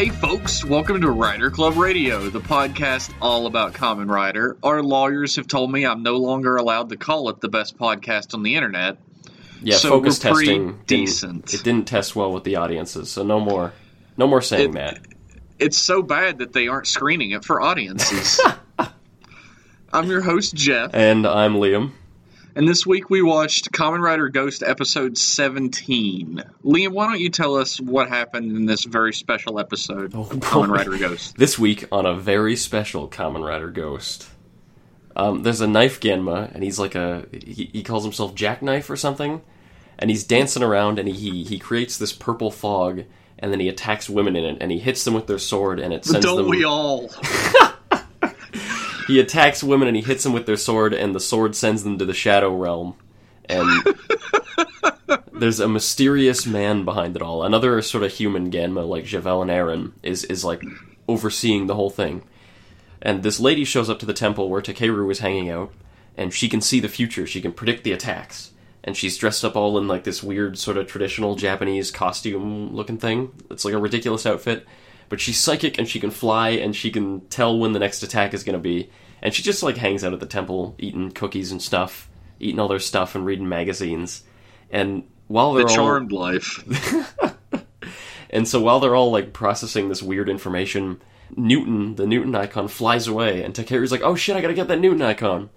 Hey, folks, welcome to Rider Club Radio, the podcast all about Kamen Rider. Our lawyers have told me I'm no longer allowed to call it the best podcast on the internet. Yeah, So focus testing didn't- decent. it didn't test well with the audiences, so no more, no more saying It- that. It's so bad that they aren't screening it for audiences. I'm your host, Jeff, And I'm Liam. And this week we watched Kamen Rider Ghost episode 17. Liam, why don't you tell us what happened in this very special episode Oh, of Kamen. Rider Ghost? This week on a very special Kamen Rider Ghost. Um, there's a knife Ganma, and he's like a he, he calls himself Jackknife or something, and he's dancing around, and he he creates this purple fog, and then he attacks women in it, and he hits them with their sword, and it sends Don't them. we all? He attacks women, and he hits them with their sword, and the sword sends them to the Shadow Realm, and there's a mysterious man behind it all. Another sort of human Ganma, like Javel and Aaron, is is like overseeing the whole thing. And this lady shows up to the temple where Takeru is hanging out, and she can see the future. She can predict the attacks. And she's dressed up all in like this weird sort of traditional Japanese costume looking thing. It's like a ridiculous outfit. But she's psychic and she can fly and she can tell when the next attack is going to be. And she just like hangs out at the temple eating cookies and stuff, eating all their stuff and reading magazines. And while they're The all charmed life. and so while they're all like processing this weird information, Newton, the Newton icon, flies away, and Takeru's like, "Oh shit, I gotta get that Newton icon,"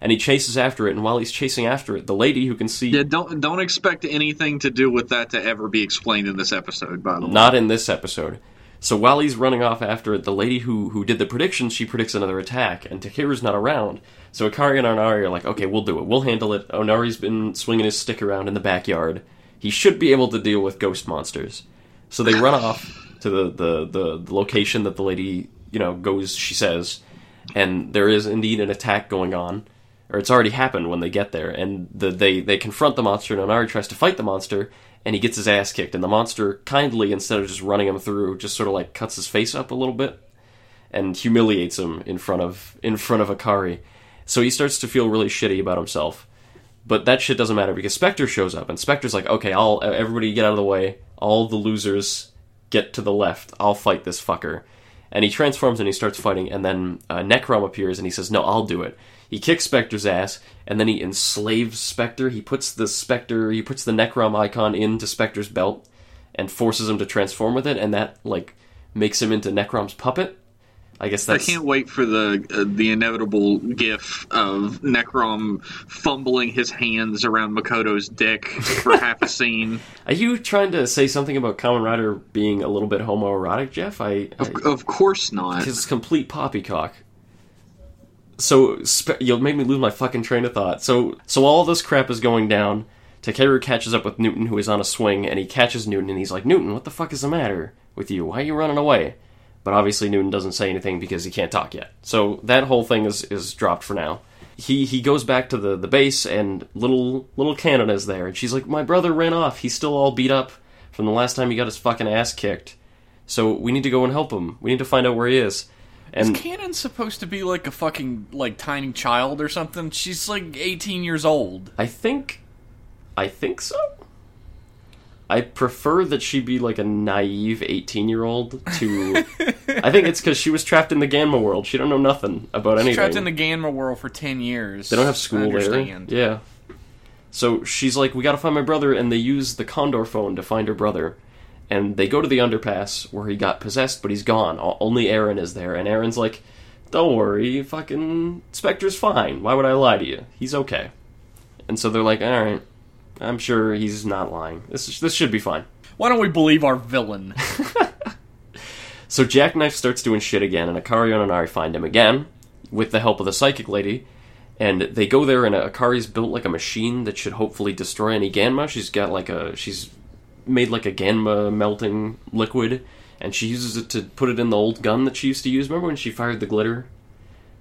and he chases after it. And while he's chasing after it, the lady who can see Yeah, don't don't expect anything to do with that to ever be explained in this episode. By the way, not in this episode. So while he's running off after it, the lady who who did the predictions, she predicts another attack, and Takeru's not around. So Akari and Onari are like, "Okay, we'll do it. We'll handle it." Onari's been swinging his stick around in the backyard. He should be able to deal with ghost monsters. So they run off to the, the, the, the location that the lady, you know, goes, she says, and there is indeed an attack going on, or it's already happened when they get there, and the, they, they confront the monster, and Onari tries to fight the monster, and he gets his ass kicked, and the monster kindly, instead of just running him through, just sort of like cuts his face up a little bit, and humiliates him in front of, in front of Akari. So he starts to feel really shitty about himself. But that shit doesn't matter because Spectre shows up, and Spectre's like, okay, I'll everybody get out of the way. All the losers get to the left. I'll fight this fucker. And he transforms and he starts fighting, and then uh, Necrom appears and he says, no, I'll do it. He kicks Spectre's ass, and then he enslaves Spectre. He puts the Spectre, he puts the Necrom icon into Spectre's belt, and forces him to transform with it, and that like makes him into Necrom's puppet. I guess I can't wait for the uh, the inevitable gif of Necrom fumbling his hands around Makoto's dick for half a scene. Are you trying to say something about Kamen Rider being a little bit homoerotic, Jeff? I, I Of course not. It's complete poppycock. So you'll make me lose my fucking train of thought. So so all this crap is going down. Takeru catches up with Newton, who is on a swing, and he catches Newton, and he's like, "Newton, what the fuck is the matter with you? Why are you running away?" But obviously Newton doesn't say anything because he can't talk yet. So that whole thing is is dropped for now. He he goes back to the the base, and little little Kanon is there, and she's like, "My brother ran off. He's still all beat up from the last time he got his fucking ass kicked." So we need to go and help him. We need to find out where he is. Is And Kanon supposed to be like a fucking like tiny child or something? She's like 18 years old. I think, I think so. I prefer that she be like a naive eighteen-year-old to. I think it's because she was trapped in the Ganma world. She don't know nothing about anything. Trapped in the Ganma world for 10 years. they don't have school there. Yeah. So she's like, "We gotta find my brother," and they use the Condor phone to find her brother. And they go to the underpass where he got possessed, but he's gone. Only Aaron is there, and Aaron's like, "Don't worry, fucking Spectre's fine. Why would I lie to you? He's okay." And so they're like, "All right, I'm sure he's not lying. This is, this should be fine." Why don't we believe our villain? So Jackknife starts doing shit again, and Akari and Onari find him again with the help of the psychic lady. And they go there, and Akari's built like a machine that should hopefully destroy any Ganma. She's got like a she's made like a Ganma melting liquid, and she uses it to put it in the old gun that she used to use. Remember when she fired the glitter?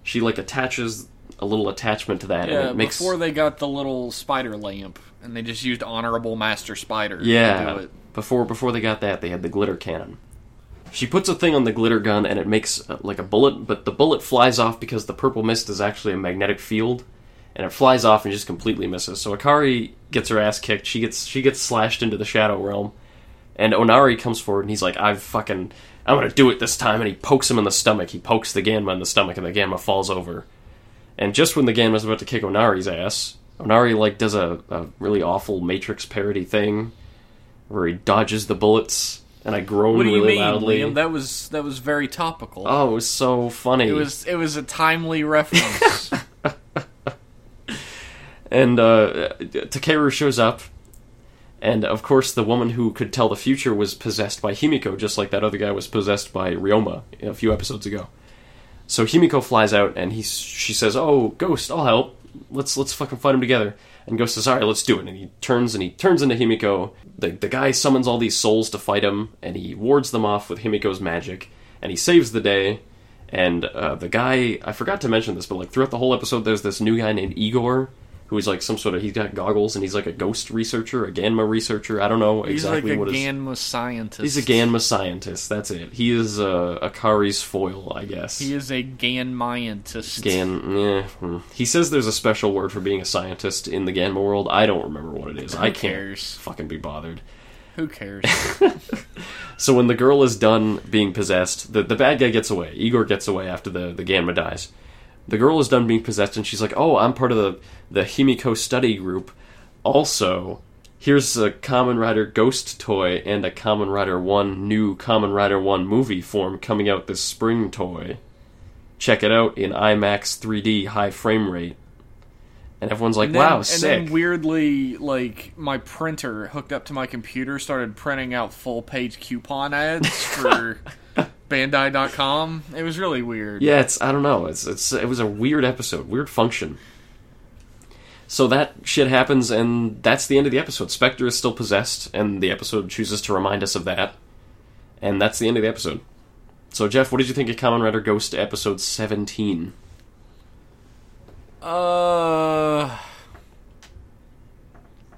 She like attaches a little attachment to that, yeah, and it makes before they got the little spider lamp, and they just used Honorable Master Spider to do Yeah, it. before before they got that, they had the glitter cannon. She puts a thing on the glitter gun and it makes uh, like a bullet, but the bullet flies off because the purple mist is actually a magnetic field, and it flies off and just completely misses. So Akari gets her ass kicked. She gets she gets slashed into the shadow realm, And Onari comes forward and he's like, I've fucking, I'm gonna do it this time. And he pokes him in the stomach. He pokes the Ganma in the stomach and the Ganma falls over. And just when the Ganma's about to kick Onari's ass, Onari like does a, a really awful Matrix parody thing where he dodges the bullets and I groan What do you really mean, loudly. Liam? That was that was very topical. oh, it was so funny. It was it was a timely reference. And uh, Takeru shows up, and of course, the woman who could tell the future was possessed by Himiko, just like that other guy was possessed by Ryoma a few episodes ago. So Himiko flies out, and he she says, "Oh, Ghost, I'll help. Let's let's fucking fight him together." And Ghost says, "All right, let's do it." And he turns and he turns into Himiko. The the guy summons all these souls to fight him, and he wards them off with Himiko's magic, and he saves the day. And uh, the guy, I forgot to mention this, but like throughout the whole episode, there's this new guy named Igor, who is like some sort of he's got goggles and he's like a ghost researcher, a Ganma researcher. I don't know He's exactly like a what his Ganma scientist. he's a Ganma scientist. That's it. He is uh, Akari's foil, I guess. He is a Ganmayantist. Gan, yeah. hmm. He says there's a special word for being a scientist in the Ganma world. I don't remember what it is. I can't cares? fucking be bothered. Who cares? So when the girl is done being possessed, the, the bad guy gets away. Igor gets away after the, the Ganma dies. The girl is done being possessed, and she's like, "Oh, I'm part of the the Himiko study group. Also, here's a Kamen Rider Ghost toy and a Kamen Rider One new Kamen Rider One movie form coming out this spring. Toy. Check it out in IMAX 3D high frame rate." And everyone's like, And then- "Wow, and sick!" then weirdly, like my printer hooked up to my computer started printing out full page coupon ads for Bandai.com. It was really weird. Yeah, it's I don't know. It's it's it was a weird episode, weird function. So that shit happens, and that's the end of the episode. Spectre is still possessed, and the episode chooses to remind us of that, and that's the end of the episode. So Jeff, what did you think of Kamen Rider Ghost episode seventeen? Uh,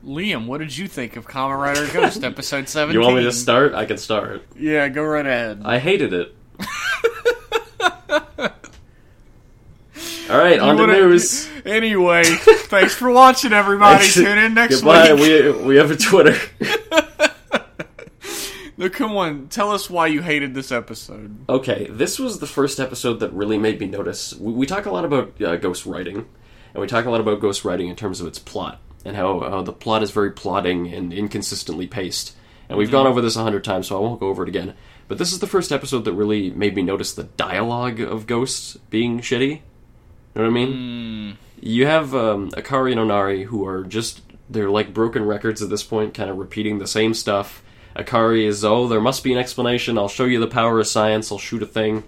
Liam, what did you think of Kamen Rider Ghost episode seventeen? You want me to start? I can start. Yeah, go right ahead. I hated it. All right, on wanna- news. Anyway, thanks for watching, everybody. Tune in next Goodbye. week. We we have a Twitter. Look, come on, tell us why you hated this episode. Okay, this was the first episode that really made me notice. We, we talk a lot about uh, ghost writing, and we talk a lot about ghost writing in terms of its plot and how uh, the plot is very plotting and inconsistently paced. And we've gone over this a hundred times, so I won't go over it again. But this is the first episode that really made me notice the dialogue of ghosts being shitty. You know what I mean? You have um, Akari and Onari who are just they're like broken records at this point, kind of repeating the same stuff. Akari is oh, there must be an explanation. I'll show you the power of science. I'll shoot a thing.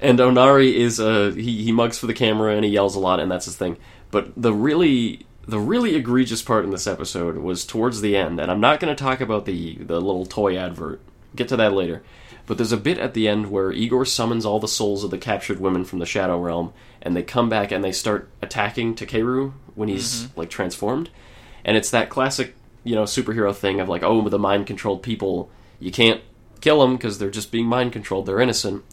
And Onari is uh he he mugs for the camera and he yells a lot and that's his thing. But the really the really egregious part in this episode was towards the end, and I'm not going to talk about the the little toy advert. Get to that later. But there's a bit at the end where Igor summons all the souls of the captured women from the Shadow Realm, and they come back and they start attacking Takeru when he's mm-hmm. like transformed. And it's that classic, you know, superhero thing of like, oh, the mind controlled people, you can't kill them because they're just being mind controlled. They're innocent.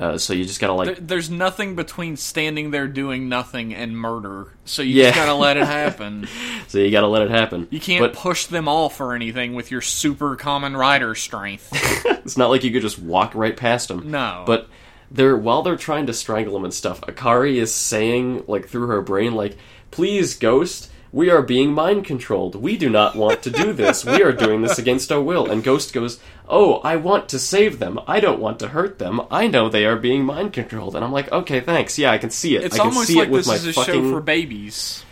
Uh, so you just gotta like, There- There's nothing between standing there doing nothing and murder, so you Yeah. just gotta let it happen. so you gotta let it happen. You can't But push them off or anything with your super Kamen rider strength. it's not like you could just walk right past them. No. But they're while they're trying to strangle him and stuff, Akari is saying like through her brain like, "Please, Ghost, we are being mind controlled. We do not want to do this. We are doing this against our will." And Ghost goes, "Oh, I want to save them. I don't want to hurt them. I know they are being mind controlled." And I'm like, "Okay, thanks. Yeah, I can see it. It's I can almost see like it with this my is a fucking show for babies.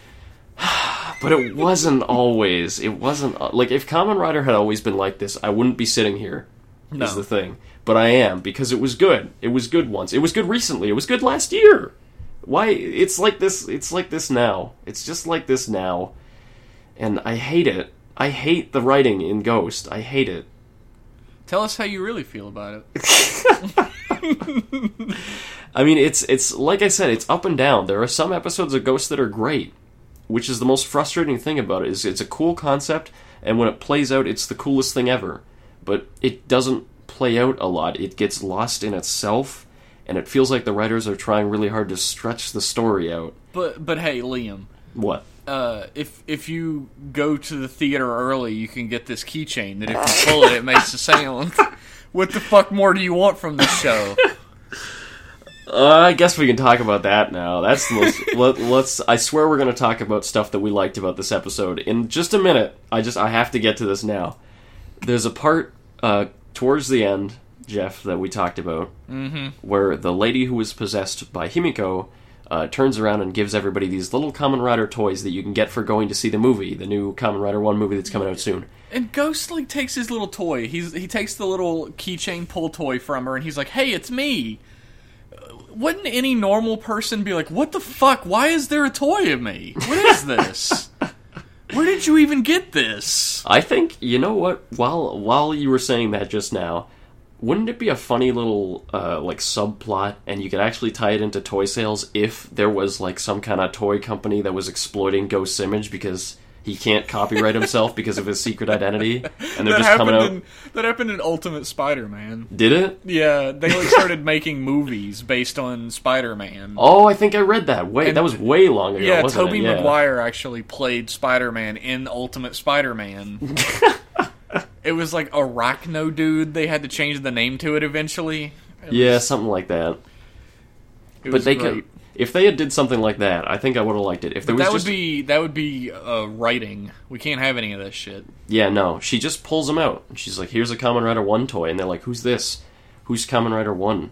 but it wasn't always. It wasn't uh, like if Kamen Rider had always been like this, I wouldn't be sitting here. No. Is the thing. But I am because it was good. It was good once. It was good recently. It was good last year. Why? It's like this. It's like this now. It's just like this now, and I hate it. I hate the writing in Ghost. I hate it. Tell us how you really feel about it. I mean, it's it's like I said, it's up and down. There are some episodes of Ghost that are great, which is the most frustrating thing about it. Is it's a cool concept, and when it plays out, it's the coolest thing ever. But it doesn't play out a lot. It gets lost in itself, and it feels like the writers are trying really hard to stretch the story out. But but hey, Liam, What? Uh, if if you go to the theater early, you can get this keychain that if you pull it, it makes a sound. what the fuck more do you want from this show? Uh, I guess we can talk about that now. That's the most. let, let's. I swear we're going to talk about stuff that we liked about this episode in just a minute. I just I have to get to this now. There's a part uh, towards the end, Jeff, that we talked about, mm-hmm. where the lady who was possessed by Himiko uh, turns around and gives everybody these little Kamen Rider toys that you can get for going to see the movie, the new Kamen Rider One movie that's coming out soon. And Ghost like takes his little toy. He's he takes the little keychain pull toy from her, and he's like, "Hey, it's me." Uh, Wouldn't any normal person be like, "What the fuck? Why is there a toy of me? What is this? Where did you even get this?" I think you know what. While while you were saying that just now, wouldn't it be a funny little uh, like subplot, and you could actually tie it into toy sales if there was like some kind of toy company that was exploiting Ghost's image because he can't copyright himself because of his secret identity, and they're That just coming happened out. in that happened in Ultimate Spider-Man. Did it? Yeah, they like started making movies based on Spider-Man. Oh, I think I read that. Wait, And- that was way long ago. yeah, wasn't Tobey? Yeah. Maguire actually played Spider-Man in Ultimate Spider-Man. it was like Arachno Dude. They had to change the name to it eventually. It Yeah, was- something like that. But they great. could. If they had did something like that, I think I would have liked it. If there was That would be that would be uh, writing. We can't have any of this shit. Yeah, no. She just pulls them out. She's like, "Here's a Kamen Rider One toy," and they're like, "Who's this? Who's Kamen Rider One?"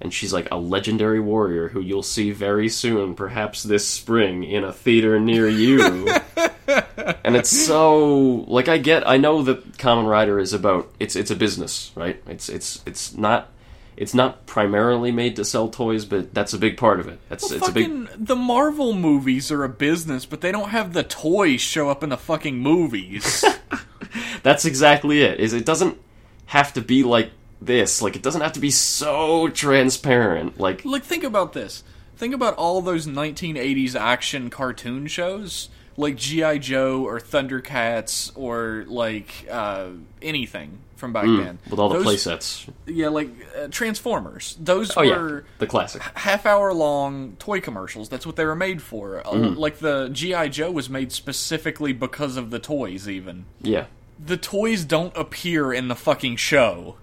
And she's like, "A legendary warrior who you'll see very soon, perhaps this spring, in a theater near you." and it's so like I get, I know that Kamen Rider is about it's it's a business, right? It's it's it's not it's not primarily made to sell toys, but that's a big part of it. That's Well, it's a big the Marvel movies are a business, but they don't have the toys show up in the fucking movies. That's exactly it. Is it doesn't have to be like this. Like it doesn't have to be so transparent. Like like think about this. Think about all those 1980s action cartoon shows like GI Joe or Thundercats or like uh, anything from back then. with all the Those- play sets. Yeah, like uh, Transformers. Those Oh yeah, were the classic. half hour long toy commercials. That's what they were made for. Uh, Mm-hmm. Like the GI Joe was made specifically because of the toys. Even Yeah. the toys don't appear in the fucking show.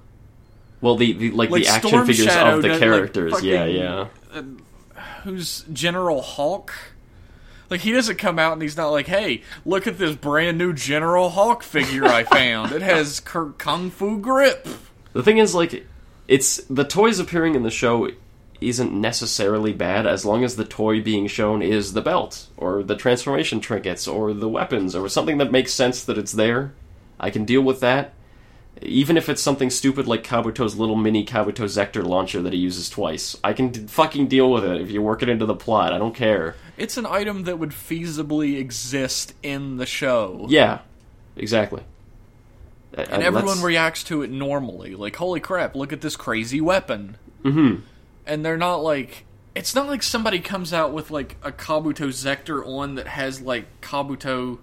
Well, the, the like, Like the action Storm figures Shadow of the does, like, characters. yeah, fucking- yeah. Uh, who's General Hawk? Like he doesn't come out and he's not like, "Hey, look at this brand new General Hawk figure I found. It has kung fu grip." The thing is, like, it's the toys appearing in the show isn't necessarily bad as long as the toy being shown is the belt or the transformation trinkets or the weapons or something that makes sense that it's there. I can deal with that. Even if it's something stupid like Kabuto's little mini Kabuto Zector launcher that he uses twice, I can d- fucking deal with it if you work it into the plot. I don't care. It's an item that would feasibly exist in the show. Yeah, exactly. Uh, And everyone reacts to it normally. Like, holy crap, look at this crazy weapon. hmm And they're not like. It's not like somebody comes out with, like, a Kabuto Zector on that has, like, Kabuto.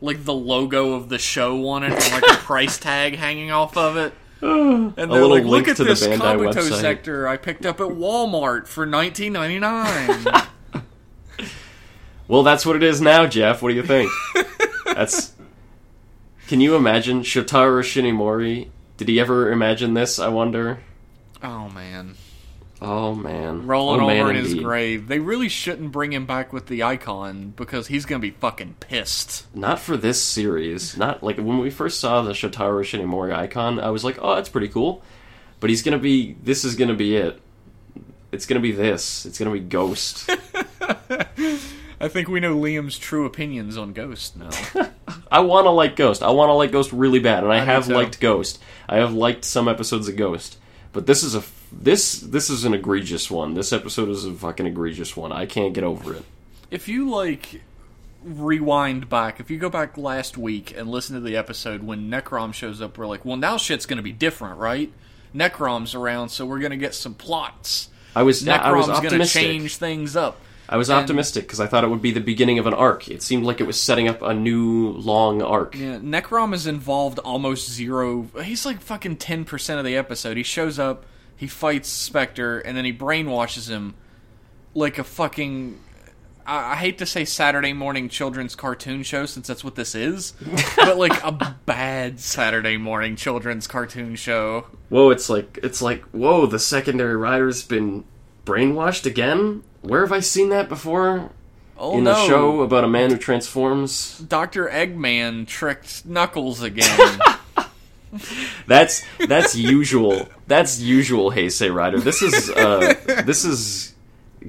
Like, the logo of the show on it and, like, a price tag hanging off of it. And they're little like, look at to this Kabuto website." Zector I picked up at Walmart for nineteen ninety nine. Well, that's what it is now, Jeff. What do you think? that's. Can you imagine Shotaro Ishinomori? Did he ever imagine this? I wonder. oh, man. Oh man, Rolling oh, over man, in his grave. They really shouldn't bring him back with the icon because he's going to be fucking pissed. Not for this series. Not like when we first saw the Shotaro Ishinomori icon. I was like, oh, that's pretty cool. But he's gonna be. This is gonna be it. It's gonna be this. It's gonna be Ghost. I think we know Liam's true opinions on Ghost now. I want to like Ghost. I want to like Ghost really bad, and I, I have liked Ghost. I have liked some episodes of Ghost, but this is a this this is an egregious one. This episode is a fucking egregious one. I can't get over it. if you like rewind back, if you go back last week and listen to the episode when Necrom shows up, we're like, well, now shit's going to be different, right? Necrom's around, so we're going to get some plots. I was I was Necrom's going to change things up. I was and- optimistic because I thought it would be the beginning of an arc. It seemed like it was setting up a new long arc. Yeah, Necrom is involved almost zero. He's like fucking ten percent of the episode. He shows up, he fights Spectre, and then he brainwashes him like a fucking I, I hate to say Saturday morning children's cartoon show since that's what this is, but like a bad Saturday morning children's cartoon show. Whoa, it's like it's like whoa, the secondary rider's been brainwashed again. Where have I seen that before? Oh In no! a show about a man who transforms. Doctor Eggman tricked Knuckles again. That's that's usual. That's usual Heisei Rider. This is uh this is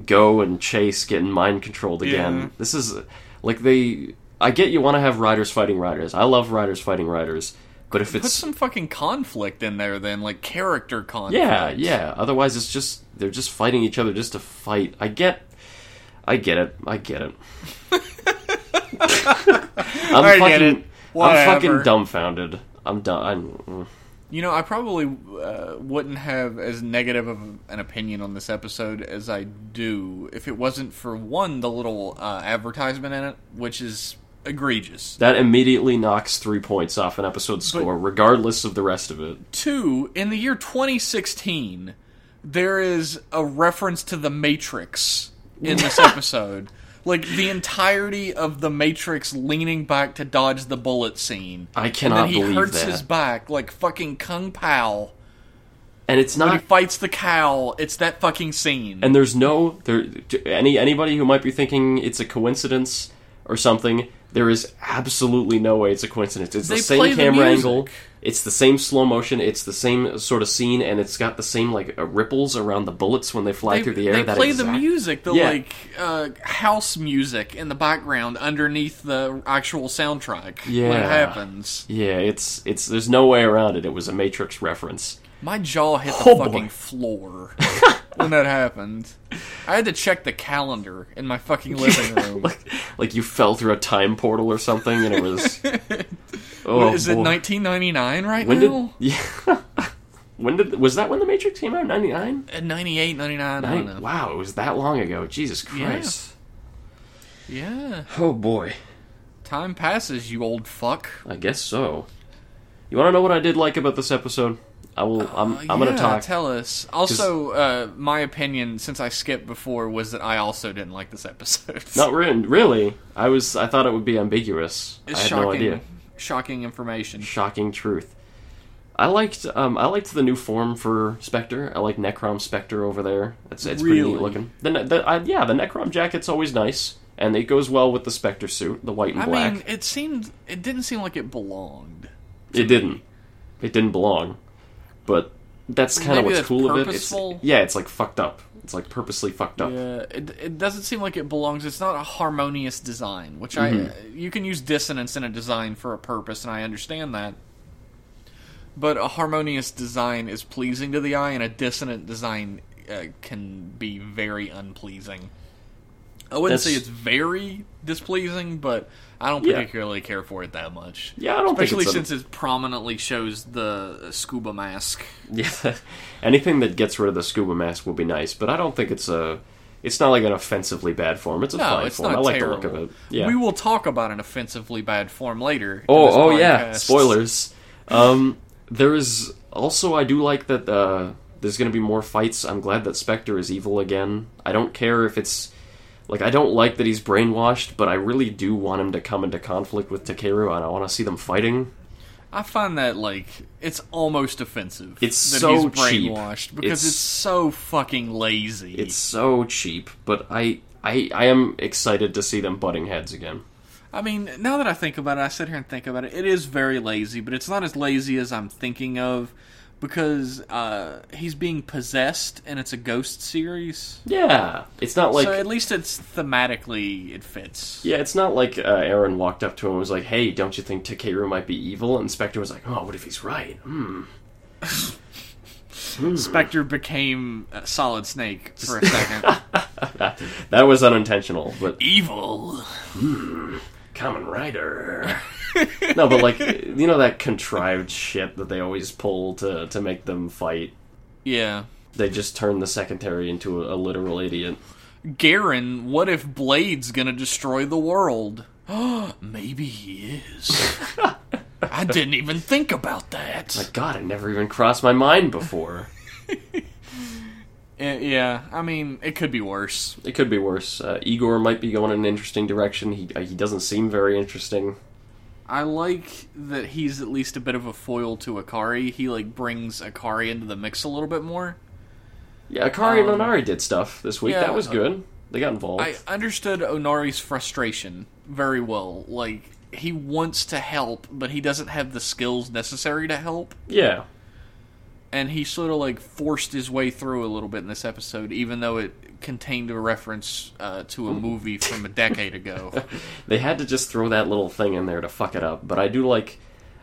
Go and Chase getting mind controlled again. Yeah. This is like they I get you want to have riders fighting riders. I love riders fighting riders. But if Put it's some fucking conflict in there, then like character conflict. Yeah, yeah. Otherwise it's just they're just fighting each other just to fight. I get I get it. I get it. I'm I fucking get it. I'm fucking dumbfounded. I'm done. I'm, You know, I probably uh, wouldn't have as negative of an opinion on this episode as I do if it wasn't for one, the little uh, advertisement in it, which is egregious. That immediately knocks three points off an episode score, regardless of the rest of it. Two, in the year 2016, there is a reference to the Matrix in this episode. Like the entirety of the Matrix leaning back to dodge the bullet scene. I cannot then he hurts that. his back like fucking Kung Pow. And it's When he not. fights the cow, it's that fucking scene. And there's no there. Any anybody who might be thinking it's a coincidence or something. There is absolutely no way it's a coincidence. It's They the same camera music. angle. It's the same slow motion. It's the same sort of scene, and it's got the same like uh, ripples around the bullets when they fly they, through the air. they that play the music, the Yeah. like uh, house music in the background underneath the actual soundtrack when Yeah. it happens. Yeah, it's it's. There's no way around it. It was a Matrix reference. My jaw hit the Oh, boy. fucking floor when that happened. I had to check the calendar in my fucking living room. like like you fell through a time portal or something, and it was. oh, is it 1999 right When did now? yeah? when did was that when the Matrix came out? Ninety nine. Uh, 98, 99, I don't know. Wow, it was that long ago. Jesus Christ. Yeah. Oh boy. Time passes, you old fuck. I guess so. You want to know what I did like about this episode? I will. I'm. Uh, I'm gonna talk. Tell us. Also, uh, my opinion, since I skipped before, was that I also didn't like this episode. Not re- really. I was. I thought it would be ambiguous. it's I had shocking. no idea. Shocking information. Shocking truth. I liked. Um. I liked the new form for Spectre. I like Necrom Spectre over there. It's. It's pretty neat looking. The, the I, yeah. The Necrom jacket's always nice, and it goes well with the Spectre suit, the white and I black. mean, it seemed. It didn't seem like it belonged. It didn't. It didn't belong. But that's kind of what's cool of it. purposeful? It's, yeah, it's like fucked up. It's like purposely fucked up. Yeah, it, it doesn't seem like it belongs. It's not a harmonious design, which I Mm-hmm. you can use dissonance in a design for a purpose, and I understand that. But a harmonious design is pleasing to the eye, and a dissonant design uh, can be very unpleasing. I wouldn't say it's very displeasing, but I don't Yeah. particularly care for it that much. Yeah, I don't Especially since it prominently shows the scuba mask. yeah, anything that gets rid of the scuba mask will be nice. But I don't think it's a. It's not like an offensively bad form. It's a No, fine it's form. I like terrible. the look of it. Yeah. We will talk about an offensively bad form later. oh, oh yeah. Spoilers. Um, there is also I do like that. Uh, there's going to be more fights. I'm glad that Spectre is evil again. I don't care if it's like I don't like that he's brainwashed, but I really do want him to come into conflict with Takeru, and I want to see them fighting. I find that like it's almost offensive. It's that so he's cheap. brainwashed because It's- it's, so fucking lazy. It's so cheap, but I I I am excited to see them butting heads again. I mean, now that I think about it, I sit here and think about it. It is very lazy, but it's not as lazy as I'm thinking of because uh, he's being possessed and it's a ghost series. Yeah, it's not like so at least it's thematically it fits. yeah, it's not like uh, Aaron walked up to him and was like, "Hey, don't you think Takeru might be evil?" And Spectre was like, "Oh, what if he's right?" Hmm. Spectre became a Solid Snake for a second. That was unintentional, but Evil. Kamen Rider. no, but like you know that contrived shit that they always pull to to make them fight. Yeah. They just turn the secretary into a, a literal idiot. Garren, what if Blade's gonna destroy the world? Maybe he is. I didn't even think about that. My God, it never even crossed my mind before. Eh, yeah, I mean, it could be worse. It could be worse. Uh, Igor might be going in an interesting direction. He uh, he doesn't seem very interesting. I like that he's at least a bit of a foil to Akari. He like brings Akari into the mix a little bit more. Yeah, Akari Um, and Onari did stuff this week. yeah, that was uh, good. They got involved. I understood Onari's frustration very well. Like he wants to help, but he doesn't have the skills necessary to help. yeah, and he sort of like forced his way through a little bit in this episode, even though it contained a reference uh, to a movie from a decade ago. they had to just throw that little thing in there to fuck it up. But I do like,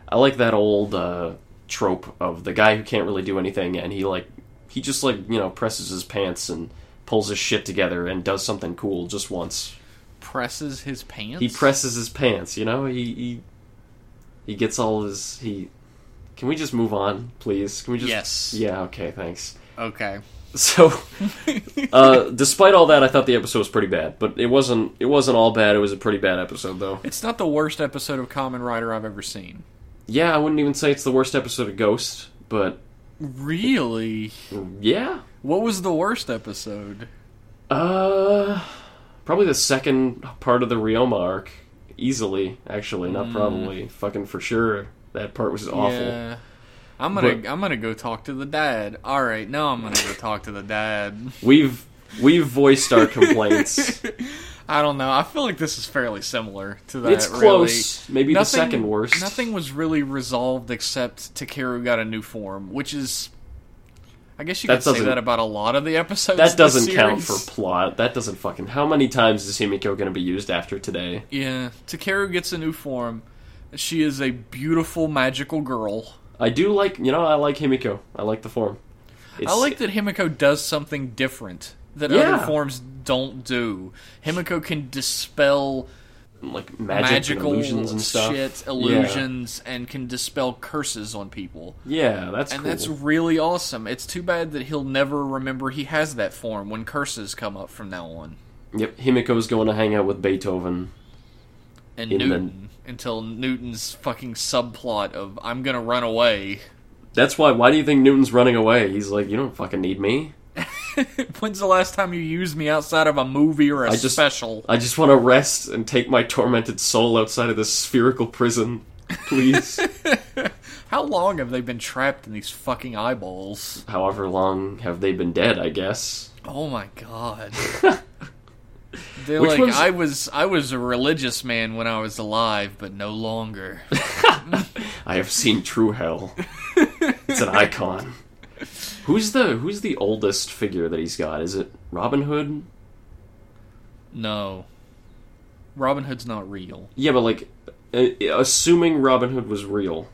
I like that old uh, trope of the guy who can't really do anything, and he like, he just like you know presses his pants and pulls his shit together and does something cool just once. Presses his pants. He presses his pants, you know. He he, he gets all his he. Can we just move on, please? Can we just? Yes. Yeah. Okay. Thanks. Okay. So, uh, despite all that, I thought the episode was pretty bad. But it wasn't. It wasn't all bad. It was a pretty bad episode, though. It's not the worst episode of Kamen Rider I've ever seen. Yeah, I wouldn't even say it's the worst episode of Ghost, but Really? yeah. What was the worst episode? Uh, probably the second part of the Ryoma arc, easily. Actually, not probably. Fucking for sure. That part was awful. Yeah. I'm gonna But- I'm gonna go talk to the dad. All right, now I'm gonna go talk to the dad. We've we've voiced our complaints. I don't know. I feel like this is fairly similar to that. it's really. close. Maybe the second worst. Nothing was really resolved except Takeru got a new form, which is. I guess you That could say that about a lot of the episodes. That doesn't count for plot. That doesn't fucking. How many times is Himiko going to be used after today? Yeah, Takeru gets a new form. She is a beautiful magical girl. I do like. You know, I like Himiko. I like the form. It's, I like that Himiko does something different that Yeah. other forms don't do. Himiko can dispel like magic magical and illusions and stuff. shit, illusions, and can dispel curses on people. Yeah, yeah that's And cool. that's really awesome. It's too bad that he'll never remember he has that form when curses come up from now on. Yep, Himiko's going to hang out with Beethoven. And the- Newton until Newton's fucking subplot of I'm gonna run away. That's why. Why do you think Newton's running away? He's like, you don't fucking need me. When's the last time you used me outside of a movie or a I just- special? I just want to rest and take my tormented soul outside of this spherical prison, please. How long have they been trapped in these fucking eyeballs? However long have they been dead? I guess. Oh my god. They're Which like one's- I was I was a religious man when I was alive, but no longer. I have seen true hell. it's an icon. Who's the Who's the oldest figure that he's got? Is it Robin Hood? No. Robin Hood's not real. Yeah, but like, uh, assuming Robin Hood was real.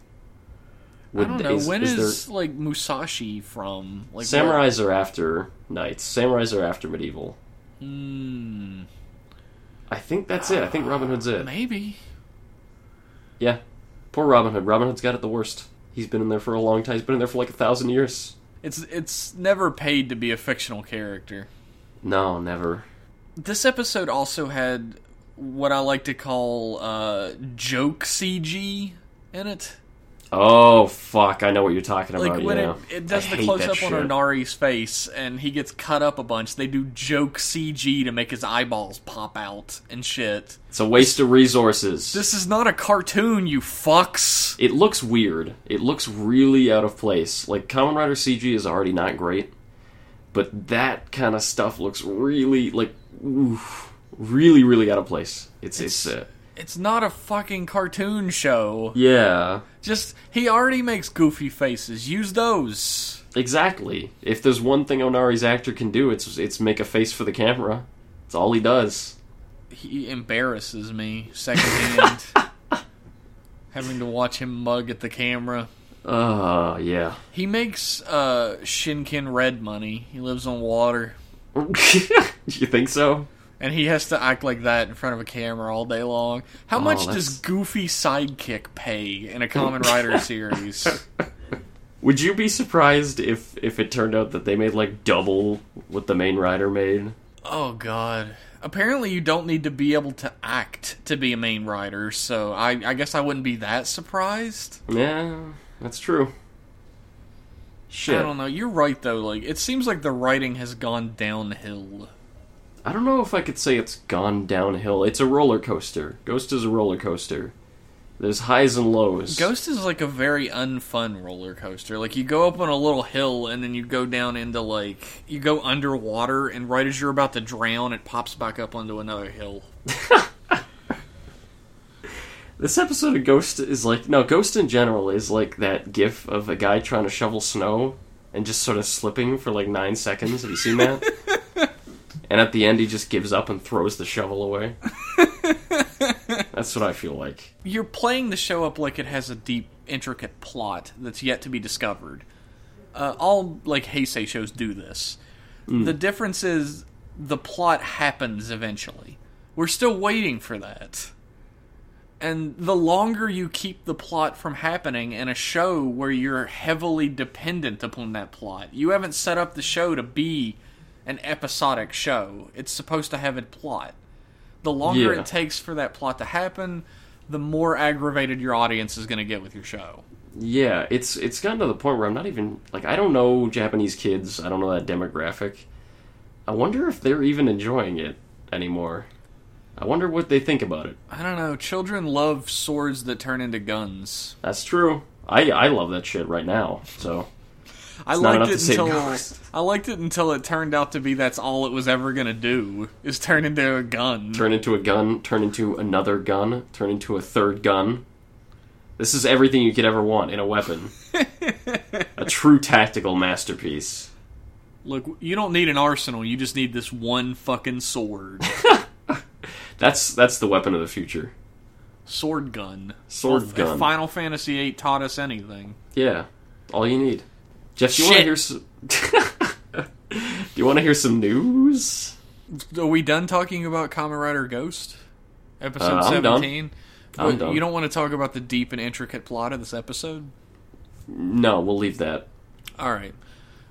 I don't know. when is, there- like Musashi from? Like Samurais are after knights. Samurais are after medieval. What? I think that's it. I think Robin Hood's it. Maybe. Yeah. Poor Robin Hood. Robin Hood's got it the worst. He's been in there for a long time. He's been in there for like a thousand years. It's it's never paid to be a fictional character. No, never. This episode also had what I like to call uh, joke CG in it. Oh fuck! I know what you're talking about. Like when yeah. it, it does I the close up on shit. Onari's face and he gets cut up a bunch, they do joke CG to make his eyeballs pop out and shit. It's a waste of resources. This is not a cartoon, you fucks. It looks weird. It looks really out of place. Like Kamen Rider CG is already not great, but that kind of stuff looks really like oof, really really out of place. It's it's, uh, It's not a fucking cartoon show. yeah, Just he already makes goofy faces. Use those. exactly. If there's one thing Onari's actor can do, it's it's make a face for the camera. It's all he does. He embarrasses me secondhand. Having to watch him mug at the camera. Uh, yeah. He makes uh, Shinkin red money. He lives on water. you think so? And he has to act like that in front of a camera all day long. How oh, much that's- does Goofy Sidekick pay in a Kamen Rider series? Would you be surprised if if it turned out that they made like double what the main rider made? Oh god. Apparently you don't need to be able to act to be a main rider, so I, I guess I wouldn't be that surprised. Yeah, that's true. Shit. I don't know. You're right though. Like it seems like the writing has gone downhill. I don't know if I could say it's gone downhill. It's a roller coaster. Ghost is a roller coaster. There's highs and lows. Ghost is like a very unfun roller coaster. Like you go up on a little hill and then you go down into like you go underwater and right as you're about to drown, it pops back up onto another hill. This episode of Ghost is like no, Ghost in general is like that gif of a guy trying to shovel snow and just sort of slipping for like nine seconds. Have you seen that? and at the end, he just gives up and throws the shovel away. That's what I feel like. You're playing the show up like it has a deep, intricate plot that's yet to be discovered. Uh, all like Heisei shows do this. The difference is the plot happens eventually. We're still waiting for that. And the longer you keep the plot from happening in a show where you're heavily dependent upon that plot, you haven't set up the show to be an episodic show. It's supposed to have a plot. The longer Yeah. it takes for that plot to happen, the more aggravated your audience is going to get with your show. Yeah, it's it's gotten to the point where I'm not even like I don't know Japanese kids. I don't know that demographic. I wonder if they're even enjoying it anymore. I wonder what they think about it. I don't know. Children love swords that turn into guns. That's true. I I love that shit right now. So I It's liked it until Ghost. I liked it until it turned out to be that's all it was ever gonna do is turn into a gun. turn into a gun, turn into another gun, turn into a third gun. This is everything you could ever want in a weapon. a true tactical masterpiece. Look, you don't need an arsenal. You just need this one fucking sword, That's that's the weapon of the future. sword gun. Sword if gun. Final Fantasy VIII taught us anything. Yeah, all you need. Jeff, do you want to hear some? do you want to hear some news? Are we done talking about Kamen Rider Ghost? Episode Uh, seventeen. I'm done. You don't want to talk about the deep and intricate plot of this episode? No, we'll leave that. All right.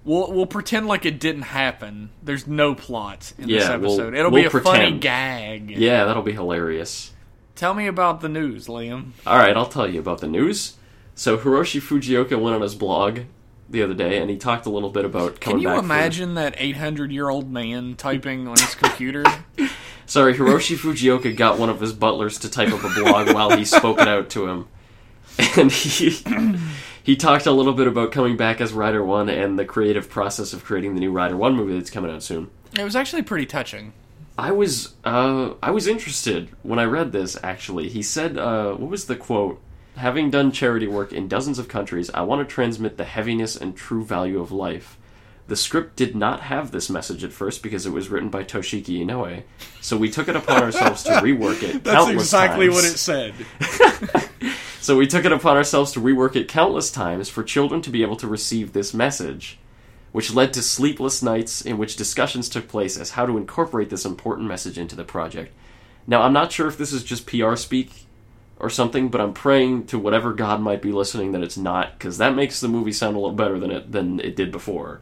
We'll we'll pretend like it didn't happen. There's no plot in this Yeah, we'll- episode. It'll we'll be a funny gag. Yeah, that'll be hilarious. Tell me about the news, Liam. All right, I'll tell you about the news. So Hiroshi Fujioka went on his blog the other day, and he talked a little bit about Can you back. for- imagine that 800 year old man typing on his computer? Sorry, Hiroshi Fujioka got one of his butlers to type up a blog while he spoke it out to him. And he he talked a little bit about coming back as Rider 1 and the creative process of creating the new Rider 1 movie that's coming out soon. it was actually pretty touching. I was uh I was interested when I read this actually. He said uh what was the quote? Having done charity work in dozens of countries, I want to transmit the heaviness and true value of life. The script did not have this message at first because it was written by Toshiki Inoue, so we took it upon ourselves to rework it countless times. What it said. So we took it upon ourselves to rework it countless times for children to be able to receive this message, which led to sleepless nights in which discussions took place as how to incorporate this important message into the project. Now, I'm not sure if this is just PR speak or something, but I'm praying to whatever God might be listening that it's not, because that makes the movie sound a little better than it than it did before.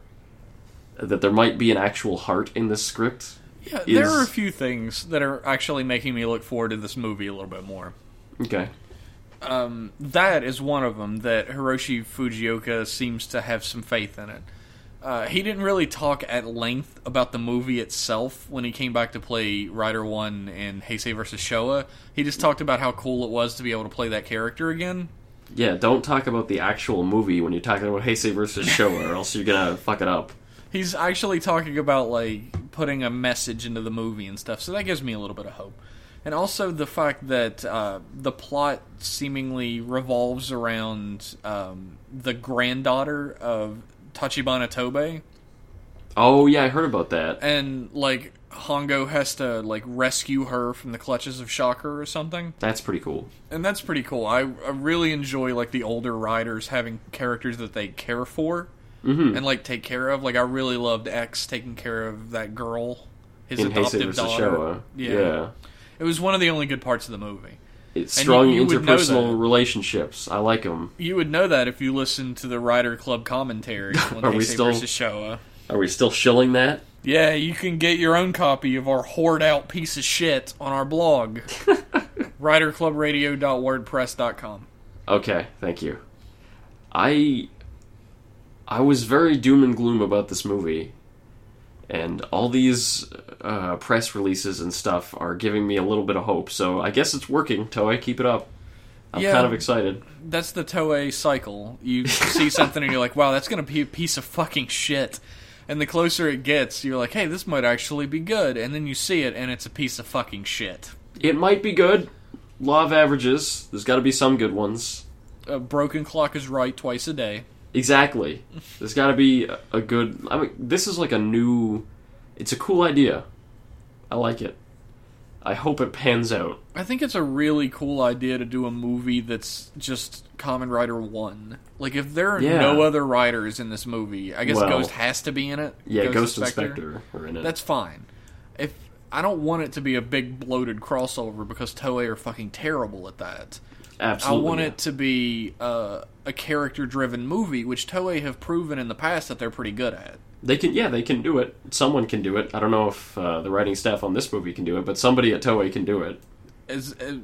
That there might be an actual heart in this script. Yeah, there is- are a few things that are actually making me look forward to this movie a little bit more. Okay. Um, that is one of them that Hiroshi Fujioka seems to have some faith in it. Uh, he didn't really talk at length about the movie itself when he came back to play Rider 1 in Heisei vs. Showa. He just talked about how cool it was to be able to play that character again. Yeah, don't talk about the actual movie when you're talking about Heisei versus Showa, or else you're gonna fuck it up. He's actually talking about like putting a message into the movie and stuff, so that gives me a little bit of hope. And also the fact that uh, the plot seemingly revolves around um, the granddaughter of Tachibana Tobei, Oh yeah, I heard about that. and like Hongo has to like rescue her from the clutches of Shocker or something, That's pretty cool. and that's pretty cool. I, I really enjoy like the older writers having characters that they care for Mm-hmm. and like take care of. Like I really loved X taking care of that girl, his In adoptive daughter. Yeah. yeah. It was one of the only good parts of the movie. It's And strong you- you interpersonal relationships. I like them. You would know that if you listened to the Rider Club commentary on Are we Heisei still- versus Showa. Are we still shilling that? Yeah, you can get your own copy of our hoard out piece of shit on our blog. riderclubradio.wordpress.com. Okay, thank you. I I was very doom and gloom about this movie, and all these uh, press releases and stuff are giving me a little bit of hope. So I guess it's working. Toei, keep it up. I'm Yeah. kind of excited. That's the Toei cycle. You see something and you're like, wow, that's going to be a piece of fucking shit. And the closer it gets, you're like, hey, this might actually be good. And then you see it and it's a piece of fucking shit. It might be good. Law of averages. There's got to be some good ones. A broken clock is right twice a day. Exactly. There's got to be a- good. I mean, this is like a new. It's a cool idea. I like it. I hope it pans out. I think it's a really cool idea to do a movie that's just Kamen Rider 1. Like, if there are Yeah. no other writers in this movie, I guess Well, Ghost has to be in it. Yeah, Ghost, Inspector. are in it. That's fine. If I don't want it to be a big bloated crossover because Toei are fucking terrible at that. Absolutely. I want yeah. it to be uh, a character-driven movie, which Toei have proven in the past that they're pretty good at. They can, yeah, they can do it. Someone can do it. I don't know if uh, the writing staff on this movie can do it, but somebody at Toei can do it. As uh,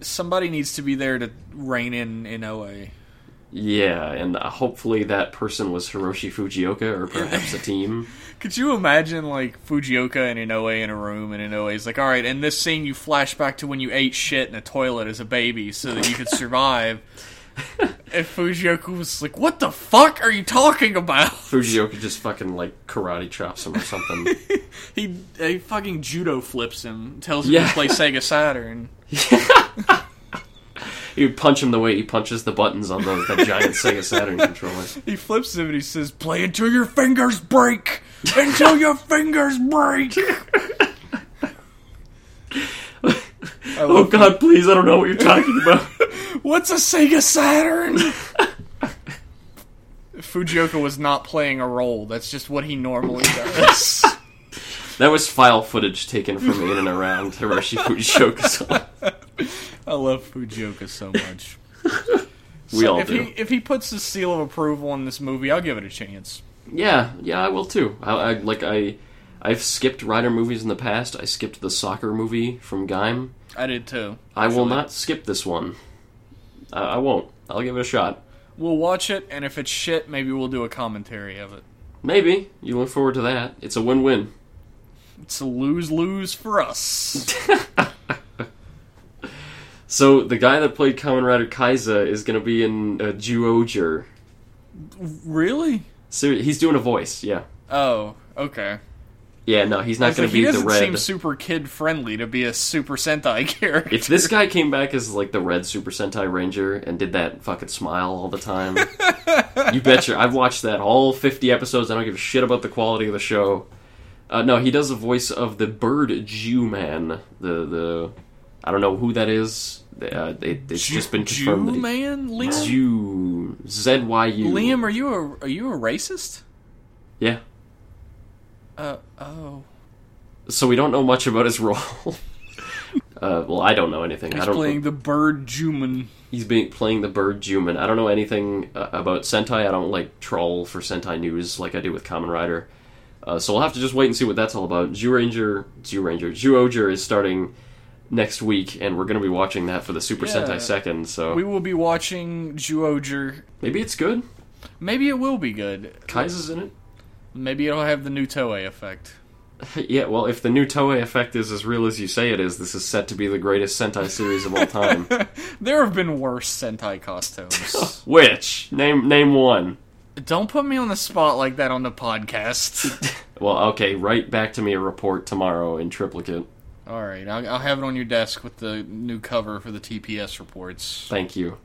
somebody needs to be there to rein in Inoue. Yeah, and uh, hopefully that person was Hiroshi Fujioka or perhaps a team. Could you imagine like Fujioka and Inoue in a room, and Inoue's like, "All right, in this scene, you flash back to when you ate shit in a toilet as a baby, so that you could survive." and Fujioka was like, "What the fuck are you talking about?" Fujioka just fucking like karate chops him or something. He, he fucking judo flips him, tells him Yeah. to play Sega Saturn. You punch him the way he punches the buttons on those that giant Sega Saturn controller. He flips him and he says, "Play until your fingers break, until your fingers break." Oh God, please! I don't know what you're talking about. What's a Sega Saturn? Fujioka was not playing a role. That's just what he normally does. That was file footage taken from in and around Hiroshi Fujioka's. I love Fujioka so much. We So all if do. He, if he puts the seal of approval on this movie, I'll give it a chance. Yeah, yeah, I will too. I, I like I, I've skipped Rider movies in the past. I skipped the soccer movie from Gaim. I did too. I will not skip this one. I, I won't. I'll give it a shot. We'll watch it, and if it's shit, maybe we'll do a commentary of it. Maybe you look forward to that. It's a win-win. It's a lose lose for us. So the guy that played Kamen Rider Kaixa is going to be in uh, Zyuohger. really? So he's doing a voice. Yeah, Oh, okay. yeah. No, he's not going like, to be the red. doesn't red. seem super kid friendly to be a Super Sentai character. if this guy came back as like the red Super Sentai Ranger and did that fucking smile all the time, you betcha. I've watched that all 50 episodes. I don't give a shit about the quality of the show. Uh, no, he does the voice of the bird Jew man. The the I don't know who that is. Uh, it, it's just been confirmed he, man, Liam. Jew Z Y U. Liam, are you a are you a racist? Yeah. Uh oh. So we don't know much about his role. uh, well, I don't know anything. He's I don't. playing the bird Zyuman. He's being playing the bird Zyuman. I don't know anything uh, about Sentai. I don't like troll for Sentai news like I do with Kamen Rider. Uh, so we'll have to just wait and see what that's all about. Jew Ranger, Jew Ranger, Zyuohger is starting next week, and we're going to be watching that for the Super Yeah. Sentai second. So We will be watching Zyuohger. maybe it's good. Maybe it will be good. Kai's in it. Maybe it'll have the new Toei effect. Yeah, well, if the new Toei effect is as real as you say it is, this is set to be the greatest Sentai series of all time. There have been worse Sentai costumes. Which name name one? Don't put me on the spot like that on the podcast. Well, okay, write back to me a report tomorrow in triplicate. All right, I'll, I'll have it on your desk with the new cover for the TPS reports. Thank you.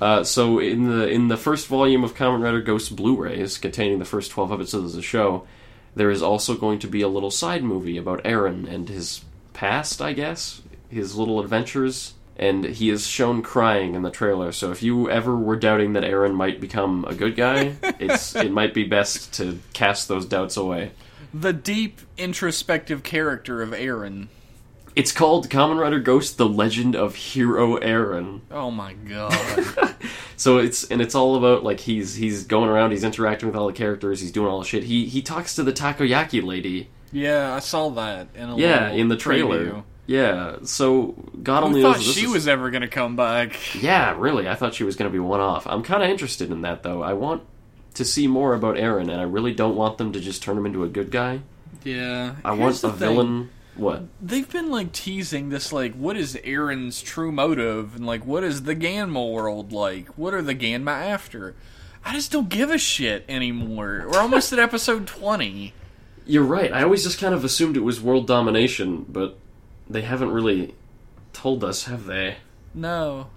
Uh, so in the in the first volume of Kamen Rider Ghost Blu-rays, containing the first twelve episodes of the show, there is also going to be a little side movie about Aaron and his past, I guess, his little adventures, and he is shown crying in the trailer. So if you ever were doubting that Aaron might become a good guy, it's it might be best to cast those doubts away. The deep, introspective character of Aaron. It's called Kamen Rider Ghost: The Legend of Hero Aaron. Oh my god. So it's and it's all about like he's he's going around, he's interacting with all the characters, he's doing all the shit. He he talks to the takoyaki lady. yeah, I saw that in a Yeah, in the trailer. preview. Yeah. So God only knows. she is- was ever going to come back? Yeah, really. I thought she was going to be one off. I'm kind of interested in that though. I want to see more about Aaron, and I really don't want them to just turn him into a good guy. Yeah. I want the a thing. villain. What? They've been like teasing this, like, what is Aaron's true motive, and like, what is the Ganma world like? What are the Ganma after? I just don't give a shit anymore. We're almost at episode twenty. You're right. I always just kind of assumed it was world domination, but they haven't really told us, have they? No,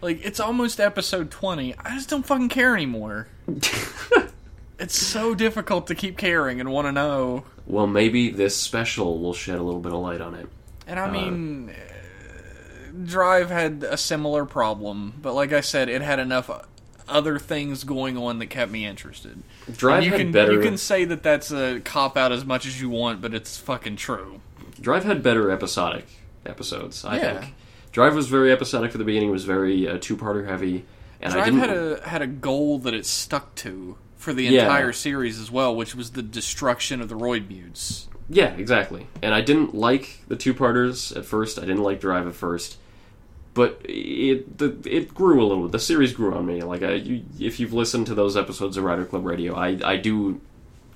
like it's almost episode twenty. I just don't fucking care anymore. it's so difficult to keep caring and want to know. Well, maybe this special will shed a little bit of light on it. And I mean, uh, Drive had a similar problem, but like I said, it had enough other things going on that kept me interested. Drive And you had can better. you can say that that's a cop out as much as you want, but it's fucking true. Drive had better episodic episodes. I Yeah. think. Drive was very episodic for the beginning. It was very uh, two-parter heavy, and I didn't. had a had a goal that it stuck to for the Yeah. entire series as well, which was the destruction of the Roidmudes. Yeah, exactly. And I didn't like the two-parters at first. I didn't like Drive at first, but it the, it grew a little. bit. The series grew on me. Like I, you, if you've listened to those episodes of Rider Club Radio, I I do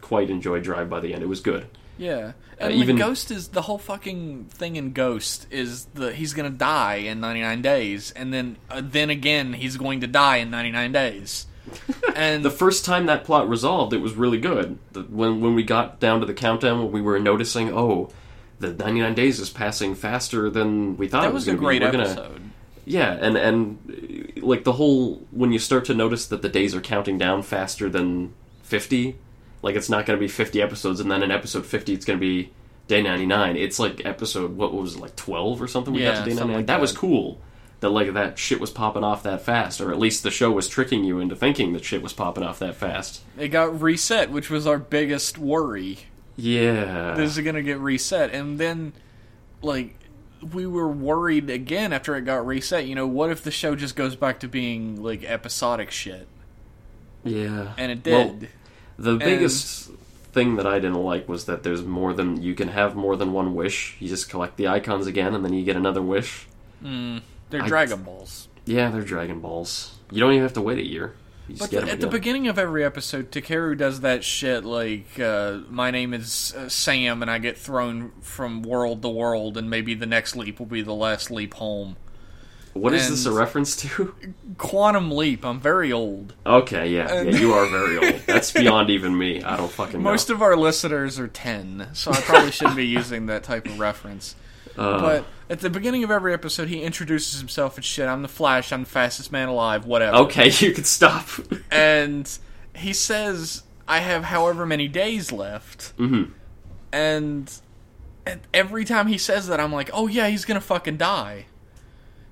quite enjoy Drive by the end. It was good. Yeah, Uh, even- Ghost is the whole fucking thing in Ghost is the he's gonna die in 99 days, and then uh, then again he's going to die in 99 days, and The first time that plot resolved, it was really good. The, when when we got down to the countdown, we were noticing, oh, the 99 days is passing faster than we thought that it was, was a going great to be. We're episode. Gonna, yeah, and and like the whole when you start to notice that the days are counting down faster than 50, like it's not going to be 50 episodes, and then in episode 50 it's going to be day 99. It's like episode what was it like 12 or something? We Yeah, got to day 99. like that was cool. That like that shit was popping off that fast, or at least the show was tricking you into thinking that shit was popping off that fast. It got reset, which was our biggest worry. Yeah. This is gonna get reset, and then like we were worried again after it got reset. You know, what if the show just goes back to being like episodic shit? yeah. And it Well, the biggest thing that I didn't like was that there's more than you can have more than one wish. You just collect the icons again, and then you get another wish. They're I- Dragon Balls. Yeah, they're Dragon Balls. You don't even have to wait a year. You just But get the, at the beginning of every episode, Takeru does that shit like, uh, my name is uh, Sam and I get thrown from world to world, and maybe the next leap will be the last leap home. What is this a reference to? Quantum Leap, I'm very old. Okay, yeah, And- yeah, you are very old. That's beyond even me. I don't fucking know. Most of our listeners are 10, so I probably shouldn't be using that type of reference. Uh, But at the beginning of every episode, he introduces himself and shit. I'm the Flash. I'm the fastest man alive. Whatever. okay, you can stop. And he says, "I have however many days left." Mhm. And, and every time he says that, I'm like, "Oh yeah, he's gonna fucking die."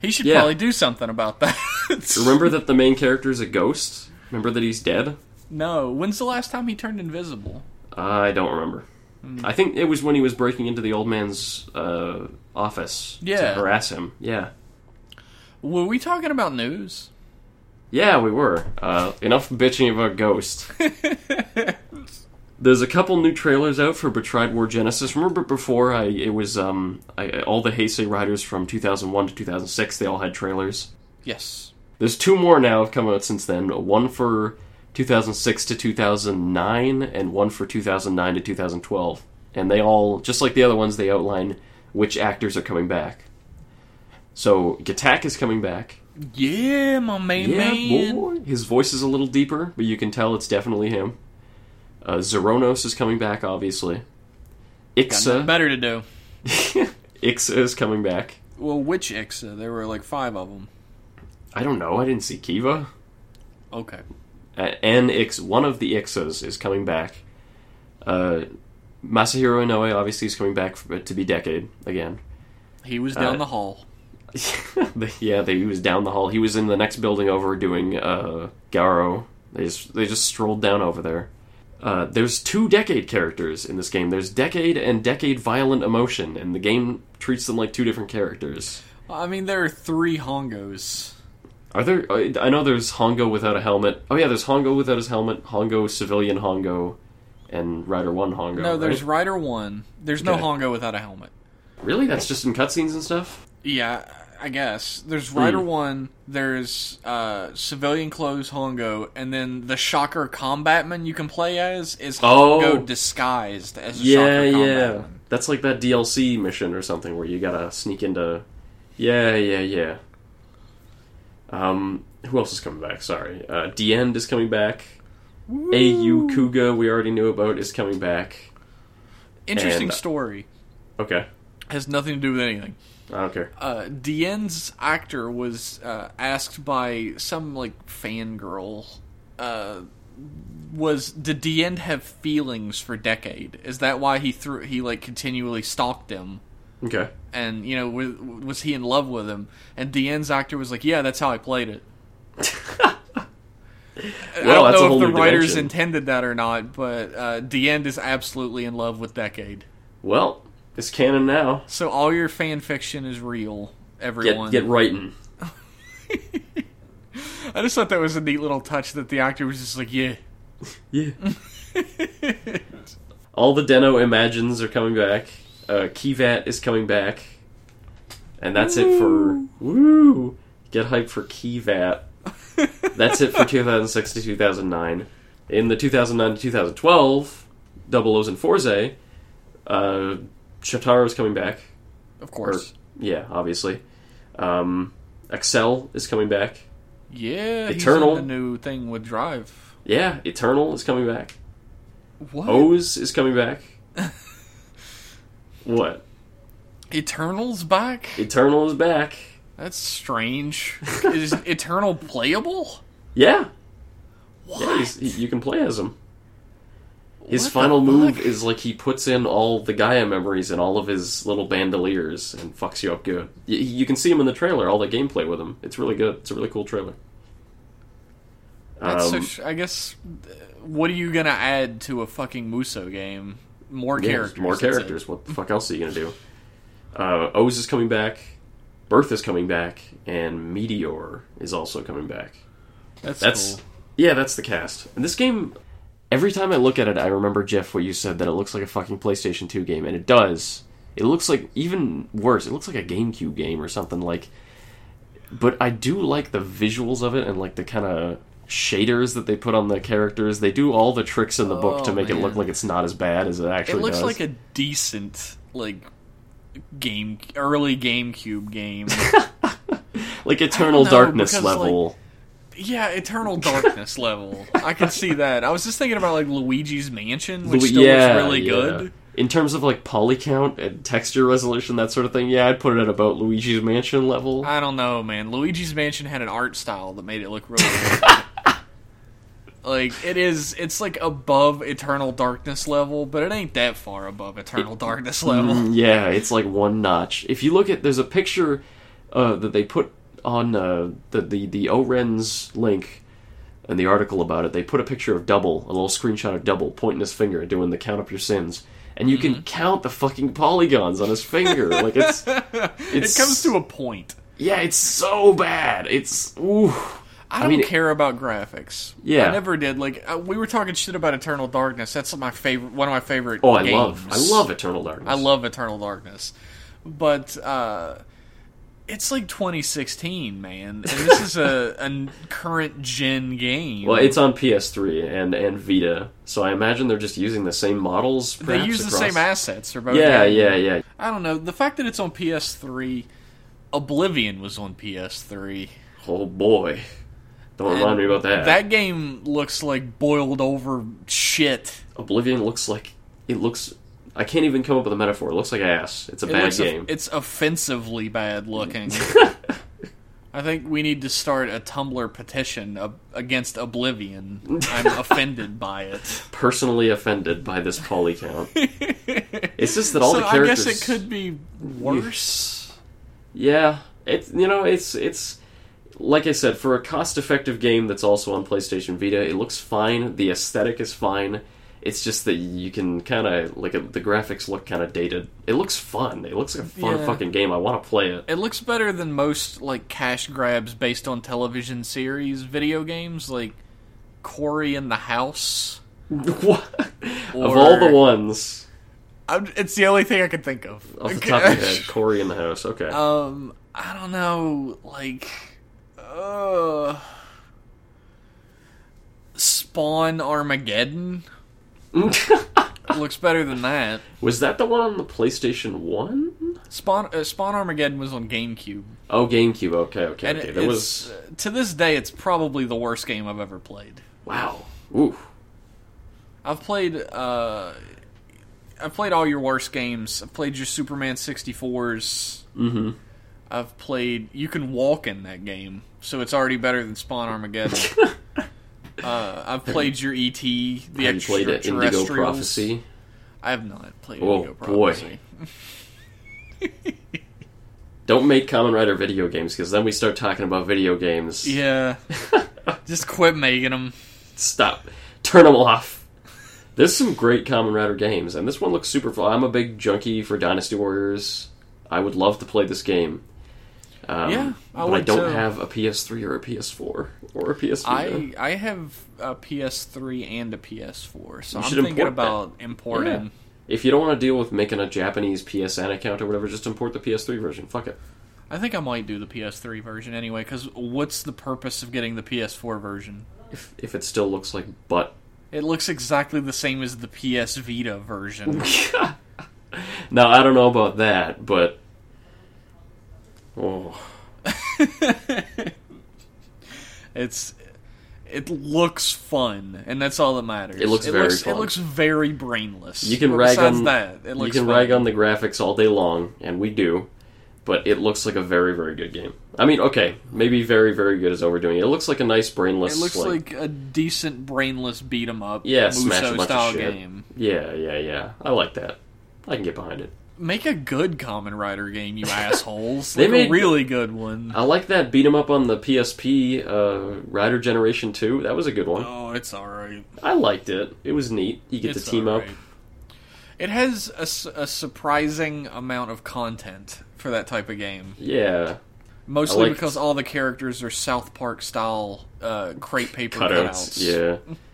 He should Yeah. probably do something about that. Remember that the main character is a ghost. Remember that he's dead. No. When's the last time he turned invisible? I don't remember. Hmm. I think it was when he was breaking into the old man's uh, office Yeah. to harass him. Yeah. Were we talking about news? Yeah, we were. Uh, enough bitching about Ghost. There's a couple new trailers out for Battride War Genesis. Remember before I it was um I, all the Heisei riders from 2001 to 2006 they all had trailers. Yes. There's two more now have come out since then. One for 2006 to 2009 and one for 2009 to 2012. And they all just like the other ones they outline which actors are coming back. So Gatack is coming back. Yeah, my main Yeah, man. boy. His voice is a little deeper, but you can tell it's definitely him. Uh, Zeronos is coming back, obviously. Got Ixa, better to do. Ixa is coming back. Well, which Ixa? There were like five of them. I don't know. I didn't see Kiva. Okay. Uh, and Ix, one of the Ixas is coming back. Uh, Masahiro Inoue obviously is coming back for, to be Decade again. He was down Uh, the hall. yeah, they, he was down the hall. He was in the next building over doing uh, Garo. They just they just strolled down over there. Uh, there's two Decade characters in this game. There's Decade and Decade Violent Emotion, and the game treats them like two different characters. I mean, there are three Hongos. Are there? I know there's Hongo without a helmet. Oh yeah, there's Hongo without his helmet, Hongo civilian Hongo, and Rider One Hongo. No, there's right? Rider 1. There's no Hongo without a helmet. really that's just in cutscenes and stuff. Yeah, I guess there's Rider Hmm. One, there's uh, Civilian Clothes Hongo, and then the Shocker Combatman you can play as is Oh. Hongo disguised as a Yeah, Shocker yeah. That's like that DLC mission or something where you gotta sneak into. Yeah, yeah, yeah. Um, who else is coming back? Sorry, uh, Diend is coming back. AU Kuga we already knew about is coming back. Interesting And- story. Okay, Has nothing to do with anything. I don't care. Uh, Diend's actor was uh, asked by some like fangirl. Uh, was did Diend have feelings for Decade? Is that why he threw he like continually stalked him? Okay, and you know was, was he in love with him and Diend's actor was like yeah that's how i played it i Well, don't know if the writers dimension. intended that or not but uh, Diend is absolutely in love with decade well, it's canon now. so all your fan fiction is real everyone get writing. i just thought that was a neat little touch that the actor was just like yeah Yeah. All the Den-O Imagines are coming back. Uh, Kivat is coming back. And that's it for. Woo! Get hyped for Kivat. that's it for 2006 to 2009. In the 2009 to 2012, Double O's and Fourze, uh, Shotaro is coming back. of Or, course yeah, obviously. Um, Accel is coming back. yeah he's Eternal. in the new thing with drive Yeah, Eternal is coming back. what O's is coming back. what? eternal's back Eternal is back. that's strange is eternal playable Yeah. what Yeah, you can play as him. His What final move is like he puts in all the Gaia memories and all of his little bandoliers and fucks you up good. Y- you can see him in the trailer, all the gameplay with him. It's really good. It's a really cool trailer. That's so Um, sh- I guess. What are you gonna add to a fucking Muso game? More yeah, characters. more characters. What the fuck else are you gonna do? Uh, O's is coming back. Birth is coming back, and Meteor is also coming back. That's, That's cool. yeah, that's the cast. And this game, every time I look at it, I remember Jeff what you said that it looks like a fucking PlayStation Two game, and it does. It looks like even worse. It looks like a GameCube game or something like. But I do like the visuals of it and like the kind of shaders that they put on the characters. They do all the tricks in the book to Oh, make it look like it's not as bad as it actually It looks does. like a decent like game early GameCube game. like Eternal know, Darkness level. Yeah, Eternal Darkness level. I can see that. I was just thinking about like Luigi's Mansion, which Lu- still yeah, looks really yeah. good. In terms of like poly count and texture resolution, that sort of thing, yeah, I'd put it at about Luigi's Mansion level. I don't know, man. Luigi's Mansion had an art style that made it look really good. like it is it's like above Eternal Darkness level, but it ain't that far above Eternal Darkness level. Mm, yeah, it's like one notch. If you look at, there's a picture uh, that they put on uh, the the the Oren's link and the article about it. They put a picture of Double, a little screenshot of Double, pointing his finger, doing the count up your sins, and you Mm-hmm. can count the fucking polygons on his finger. like it's, It comes to a point. yeah, it's so bad. It's ooh. I don't mean, care about graphics. Yeah. I never did. Like uh, we were talking shit about Eternal Darkness. That's my favorite. One of my favorite. Oh, I games. love, I love Eternal Darkness. I love Eternal Darkness, but uh, it's like 2016, man, and this is a, a current gen game. Well, it's on PS3 and and Vita, so I imagine they're just using the same models. they use the same assets for both. Yeah, games. yeah, yeah. I don't know. The fact that it's on PS3, Oblivion was on PS3. Oh boy, don't remind me about that. That game looks like boiled over shit. Oblivion looks like it looks. I can't even come up with a metaphor. It looks like ass. It's a It bad game. it's offensively bad looking. I think we need to start a Tumblr petition ab- against Oblivion. I'm offended by it. Personally offended by this poly count. it's just that all so the characters. I guess it could be worse. Yeah, it's you know it's it's like I said for a cost-effective game that's also on PlayStation Vita. It looks fine. The aesthetic is fine. It's just that you can kind of like the graphics look kind of dated. It looks fun. It looks like a fun Yeah. fucking game. I want to play it. It looks better than most like cash grabs based on television series video games like Cory in the House. What? of all the ones I'm, it's the only thing I can think of. off the top of your head, Cory in the house. Okay. Um, I don't know, like, uh, Spawn Armageddon looks better than that. Was that the one on the PlayStation One? Spawn uh, Spawn Armageddon was on GameCube, Oh, GameCube. Okay, okay, and okay. it- There was uh, to this day it's probably the worst game I've ever played. wow. Ooh. I've played uh, I've played all your worst games. I've played your Superman 64s. Mm-hmm. I've played. You can walk in that game, so it's already better than Spawn Armageddon. uh, I've played your ET, the Have you played it Indigo. Prophecy? I have not played Oh, Indigo boy. Prophecy. Don't make Kamen Rider video games because then we start talking about video games. Yeah, just quit making them. Stop. Turn them off. There's some great Kamen Rider games, and this one looks super fun. I'm a big junkie for Dynasty Warriors. I would love to play this game. Um, Yeah, I but I don't too. have a PS3 or a PS4 or a PS Vita. I I have a PS3 and a PS4, so You I'm thinking import that. about importing. If you don't want to deal with making a Japanese PSN account or whatever, just import the PS3 version. Fuck it. I think I might do the PS3 version anyway. Because what's the purpose of getting the PS4 version? If if it still looks like butt. It looks exactly the same as the PS Vita version. Now I don't know about that, but oh, it's it looks fun, and that's all that matters. It looks very looks, fun. It looks very brainless. you can But rag on that. It you can fun. rag on the graphics all day long, and we do. But it looks like a very very good game. I mean, okay, maybe very very good is overdoing it. It looks like a nice brainless. It looks like, a decent brainless beat 'em up, Yeah, smash a Muso bunch of style shit. game. yeah yeah yeah. I like that. I can get behind it. Make a good Kamen Rider game, you assholes. They like made- a really good one. I like that beat 'em up on the PSP, uh, Rider Generation Two. That was a good one. Oh, it's alright. I liked it. It was neat. You get It's to team up. It has a surprising amount of content for that type of game. Yeah, Mostly because all the characters are South Park style uh, crepe paper cutouts. cutouts. Yeah.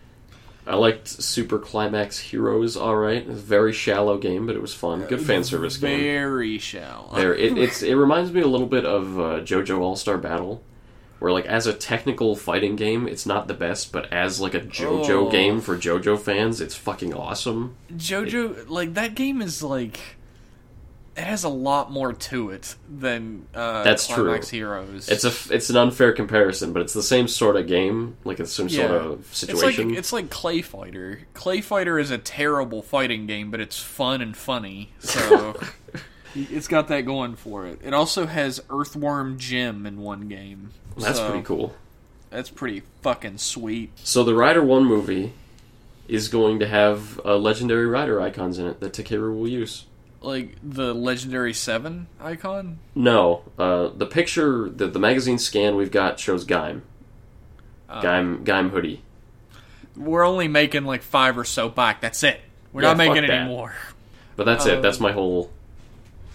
I liked Super Climax Heroes. All right, it was a very shallow game, but it was fun. Good fan service game. Very shallow. There, it, it's it reminds me a little bit of uh, JoJo All Star Battle, where like as a technical fighting game, it's not the best, but as like a JoJo Oh. game for JoJo fans, it's fucking awesome. JoJo, like that game is like it has a lot more to it than uh, That's true. Heroes. It's a it's an unfair comparison, but it's the same sort of game, like it's some sort Yeah. of It's like situation. it's like Clay Fighter. Clay Fighter is a terrible fighting game, but it's fun and funny. So it's got that going for it. It also has Earthworm Jim in one game. That's So pretty cool. That's pretty fucking sweet. So the Rider One movie is going to have uh, legendary rider icons in it that Takeru will use. Like the Legendary Seven icon. No, uh, the picture, the, the magazine scan we've got shows Gaim. Uh, Gaim, Gaim hoodie. We're only making like five or so back. That's it. We're Yeah, not making any that. more. But that's it. Um, That's my whole.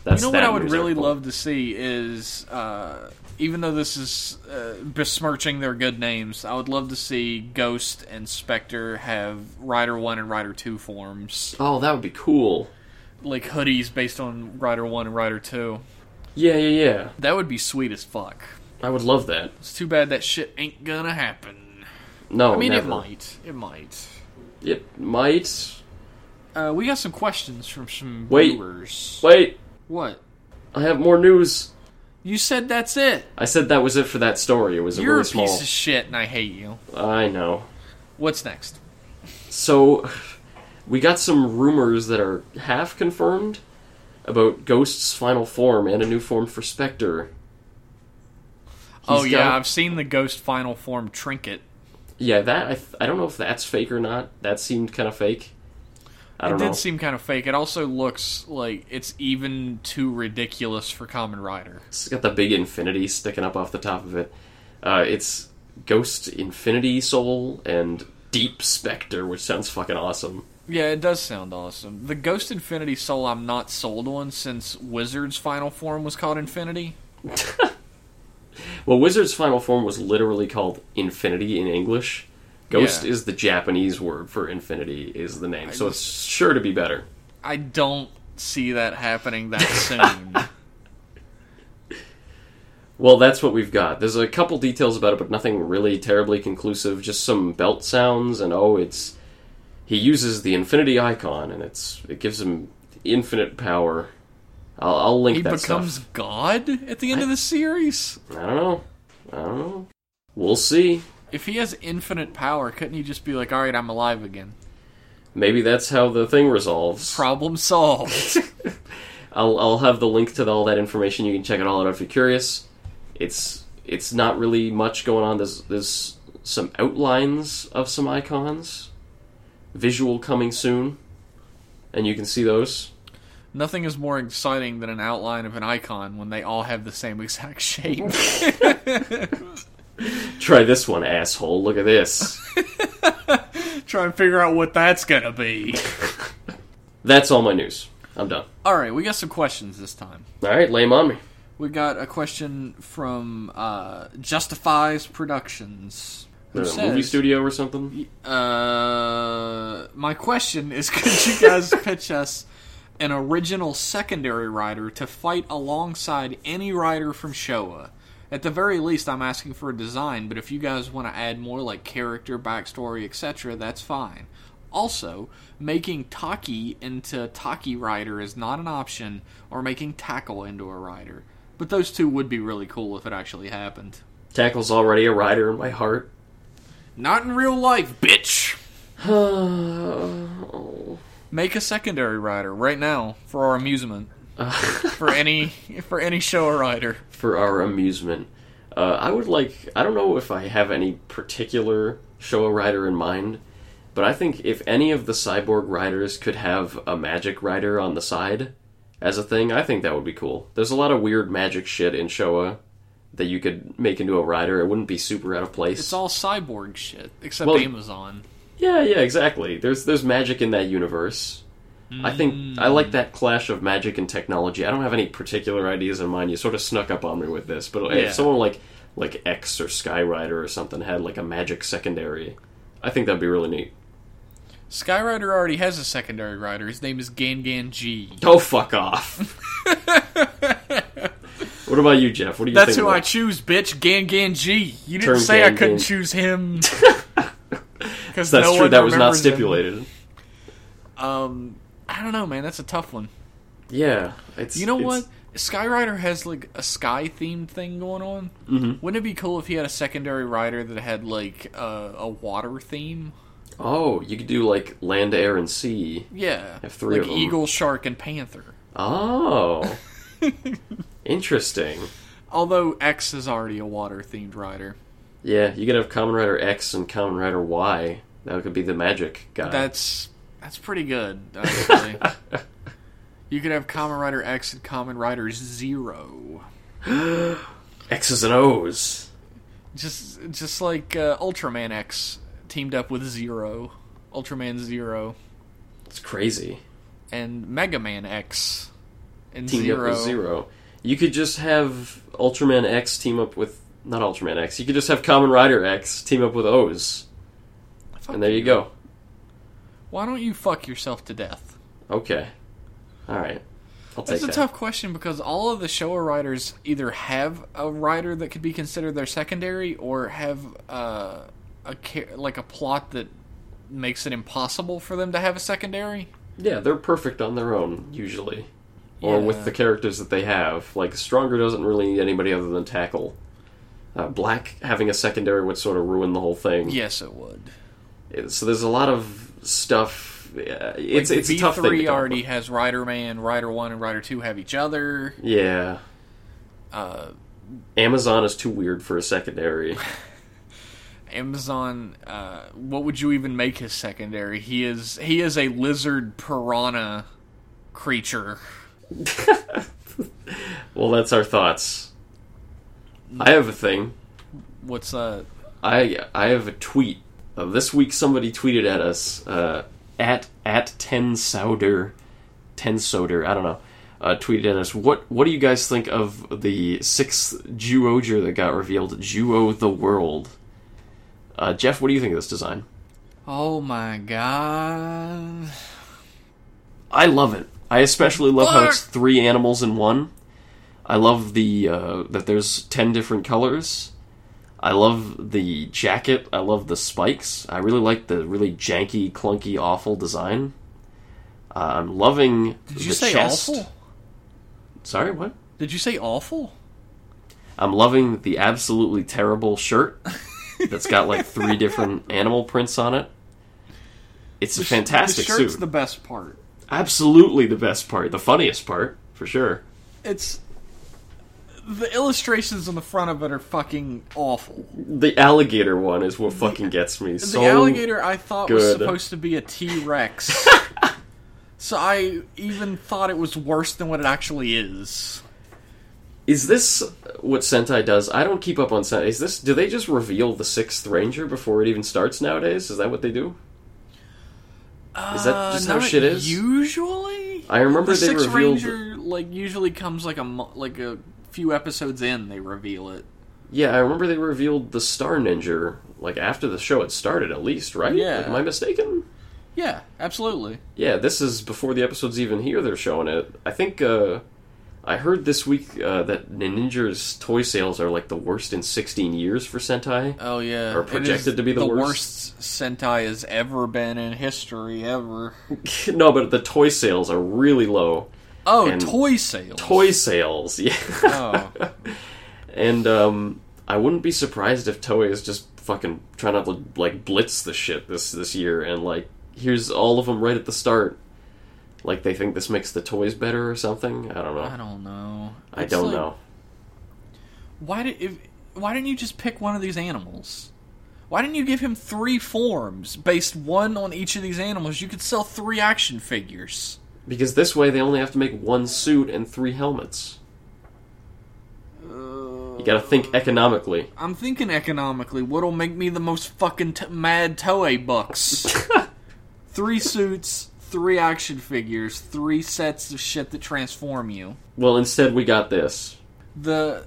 That's you know what I would really love to see is, uh, even though this is uh, besmirching their good names, I would love to see Ghost and Spectre have Rider One and Rider Two forms, Oh, that would be cool. Like hoodies based on Rider One and Rider Two. Yeah, yeah, yeah. That would be sweet as fuck. I would love that. It's too bad that shit ain't gonna happen. No, I mean, never. it might. It might. It might. Uh, we got some questions from some Wait. viewers. Wait, What? I have more news. You said that's it. I said that was it for that story. It was a You're really a small. piece of shit, and I hate you. I know. What's next? So, we got some rumors that are half confirmed about Ghost's final form and a new form for Spectre. oh yeah, got- I've seen the Ghost Final Form trinket. yeah. That I, th- I don't know if that's fake or not. That seemed kind of fake. I It don't did know. seem kind of fake. It also looks like it's even too ridiculous for Kamen Rider. It's got the big infinity sticking up off the top of it. Uh, it's Ghost Infinity Soul and Deep Spectre, which sounds fucking awesome. Yeah, it does sound awesome. The Ghost Infinity Soul I'm not sold on since Wizard's final form was called Infinity. Well, Wizard's final form was literally called Infinity in English. Ghost Yeah. is the Japanese word for infinity, is the name. I so just- it's sure to be better. I don't see that happening that soon. Well, that's what we've got. There's a couple details about it, but nothing really terribly conclusive. Just some belt sounds, and oh, it's he uses the infinity icon, and it's it gives him infinite power. I'll, I'll link He that becomes stuff. God at the end of the series. I don't know. I don't know. We'll see. If he has infinite power, couldn't he just be like, "All right, I'm alive again. Maybe that's how the thing resolves. Problem solved." I'll I'll have the link to all that information. You can check it all out if you're curious. It's it's not really much going on. There's there's some outlines of some icons, visual coming soon, and you can see those. Nothing is more exciting than an outline of an icon when they all have the same exact shape. Try this one, asshole. Look at this. Try and figure out what that's gonna be. That's all my news. I'm done. All right, we got some questions this time. All right, lay 'em on me. We got a question from uh, Justifies Productions. Who A says, movie studio or something. Uh, my question is: Could you guys pitch us an original secondary rider to fight alongside any rider from Showa? At the very least, I'm asking for a design, but if you guys want to add more like character, backstory, etc., that's fine. Also, making Taki into Taki Rider is not an option, or making Tackle into a rider. But those two would be really cool if it actually happened. Tackle's already a rider in my heart. Not in real life, bitch! Make a secondary rider right now for our amusement. for any for any show or rider. for our amusement. Uh, I would like. I don't know if I have any particular Showa rider in mind, but I think if any of the cyborg riders could have a magic rider on the side as a thing, I think that would be cool. There's a lot of weird magic shit in Showa that you could make into a rider. It wouldn't be super out of place. It's all cyborg shit except Well- Amazon. yeah, yeah, exactly. There's there's magic in that universe. I think I like mm. that clash of magic and technology. I don't have any particular ideas in mind. You sort of snuck up on me with this, but Yeah. if someone like like X or Skyrider or something had like a magic secondary, I think that'd be really neat. Skyrider already has a secondary rider. His name is Gangan G. Oh, fuck off! what about you, Jeff? What do you think? That's who I choose, bitch. Gangan G. You didn't Turn say I couldn't Gan. choose him. Because That's no true. That was not remembers him. stipulated. Um, I don't know, man. That's a tough one. Yeah, it's You know it's- what? Skyrider has like a sky themed thing going on. Mm-hmm. Wouldn't it be cool if he had a secondary rider that had like a, a water theme? Oh, you could do like land, air, and sea. Yeah, Have three like of 'em. eagle, shark, and panther. Oh, interesting. Although X is already a water themed rider. Yeah, you could have Kamen Rider X and Kamen Rider Y. That could be the magic guy. That's that's pretty good. Actually. you could have Kamen Rider X and Kamen Rider Zero. X's and O's. Just just like uh, Ultraman X teamed up with Zero, Ultraman Zero, It's crazy. and Mega Man X and Team Zero. up with Zero. You could just have Ultraman X team up with not Ultraman X. You could just have Kamen Rider X team up with O's, Fuck and there you go. Why don't you fuck yourself to death? Okay. All right. I'll take That's a that. tough question because all of the Showa riders either have a rider that could be considered their secondary, or have uh, a like a plot that makes it impossible for them to have a secondary. Yeah, they're perfect on their own usually, or with the characters that they have. Like Stronger doesn't really need anybody other than Tackle. Uh, Black having a secondary would sort of ruin the whole thing. Yes, it would. So there's a lot of stuff. Yeah, it's Like, it's a V tough thing. Already has Rider Man, Rider One, and Rider Two have each other. Yeah, Uh, Amazon is too weird for a secondary. Amazon. Uh, what would you even make his secondary? He is he is a lizard piranha creature. well, that's our thoughts. I have a thing. What's that? I I have a tweet. Uh, this week, somebody tweeted at us uh, at at ten souder, ten soder. I don't know. Uh, tweeted at us. What what do you guys think of the sixth Zyuohger that got revealed? Zyuoh the World. Uh, Jeff, what do you think of this design? Oh my god! I love it. I especially love how it's three animals in one. I love the uh, that there's ten different colors. I love the jacket. I love the spikes. I really like the really janky, clunky, awful design. Uh, I'm loving Did the you say chest. awful? Sorry, what? Did you say awful? I'm loving the absolutely terrible shirt that's got like three different animal prints on it. It's a fantastic The shirt's suit. the best part. Absolutely the best part, the funniest part, for sure. It's the illustrations on the front of it are fucking awful. The alligator one is what fucking gets me. The so alligator I thought was supposed to be a T Rex. so I even thought it was worse than what it actually is. Is this what Sentai does? I don't keep up on Sentai. Is this? Do they just reveal the sixth Ranger before it even starts nowadays? Is that what they do? Is that just how Uh, shit is? Usually, I remember the they Sixth revealed- Ranger like usually comes like a like a few episodes in. They reveal it. Yeah, I remember they revealed the Star Ninja like after the show had started, at least, right? Yeah. Like, am I mistaken? Yeah, absolutely. Yeah, this is before the episode's even here. They're showing it. I think uh, I heard this week uh, that Ninja's toy sales are like the worst in 16 years for Sentai. Oh yeah, Or projected to be the worst. worst Sentai has ever been in history ever. no, but the toy sales are really low. Oh, And toy sales. Toy sales, yeah. Oh, and um, I wouldn't be surprised if Toei is just fucking trying to like blitz the shit this this year and like here's all of them right at the start. Like they think this makes the toys better or something. I don't know. I don't know. I It's don't like, know. Why did if, why didn't you just pick one of these animals? Why didn't you give him three forms based one on each of these animals? You could sell three action figures. Because this way they only have to make one suit and three helmets. You gotta think uh, economically. I'm thinking economically. What'll make me the most fucking t- mad Toei bucks? three suits, three action figures, three sets of shit that transform you. Well, instead we got this. the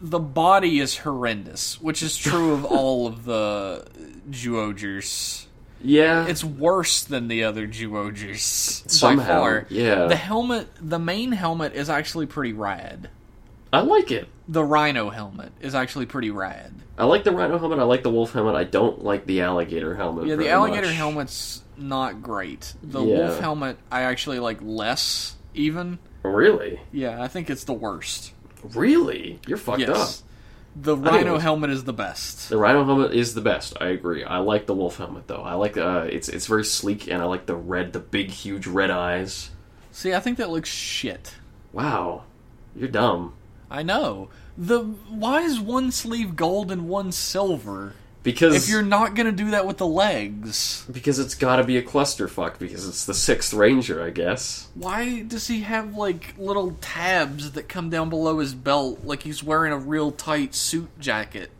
The body is horrendous, which is true of all of the Zyuohgers. Yeah, It's worse than the other Zyuohgers by Somehow, far. yeah. The helmet, the main helmet, is actually pretty rad. I like it. The Rhino helmet is actually pretty rad. I like the rhino helmet. I like the wolf helmet. I don't like the alligator helmet. Yeah, the alligator much. helmet's not great. The Yeah. wolf helmet I actually like less even. Really, Yeah, I think it's the worst. really, you're fucked yes. up. The rhino helmet is the best. The rhino helmet is the best. I agree. I like the wolf helmet though. I like uh, it's it's very sleek, and I like the red, the big, huge red eyes. See, I think that looks shit. Wow, you're dumb. I know. The why is one sleeve gold and one silver? Because If you're not gonna do that with the legs, because it's got to be a clusterfuck because it's the sixth ranger, I guess. why does he have like little tabs that come down below his belt like he's wearing a real tight suit jacket?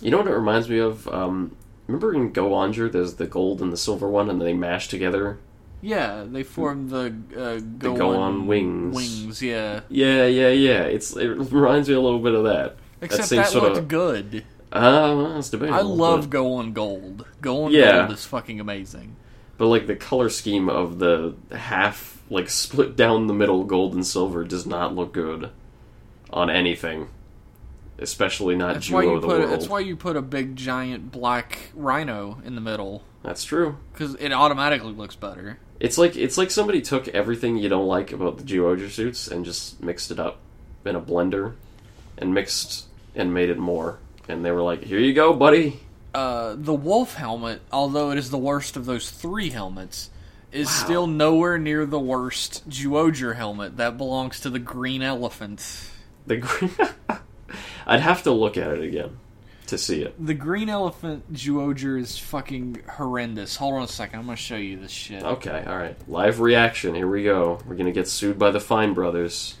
You know what it reminds me of? Um, remember in Go Onger, there's the gold and the silver one, and they mash together. Yeah, they form the uh, go, go on, on wings. Wings, yeah. Yeah, yeah, yeah. It's it reminds me a little bit of that. Except that sort looked of- good. Uh, well, it's debatable. I love but, Go on Gold. Go on Yeah. Gold is fucking amazing. but like the color scheme of the half, like split down the middle, gold and silver, does not look good on anything. Especially not That's Zyuoh you the put. World. That's why you put a big giant black rhino in the middle That's true. because it automatically looks better. It's like it's like somebody took everything you don't like about the Geoja suits and just mixed it up in a blender and mixed and made it more. And they were like, "Here you go, buddy." Uh, the wolf helmet, although it is the worst of those three helmets, is still nowhere near the worst Zyuohger helmet. That belongs to the green elephant. The green. I'd have to look at it again to see it. The green elephant Zyuohger is fucking horrendous. Hold on a second, I'm gonna show you this shit. Okay, all right. Live reaction. Here we go. We're gonna get sued by the Fine Brothers.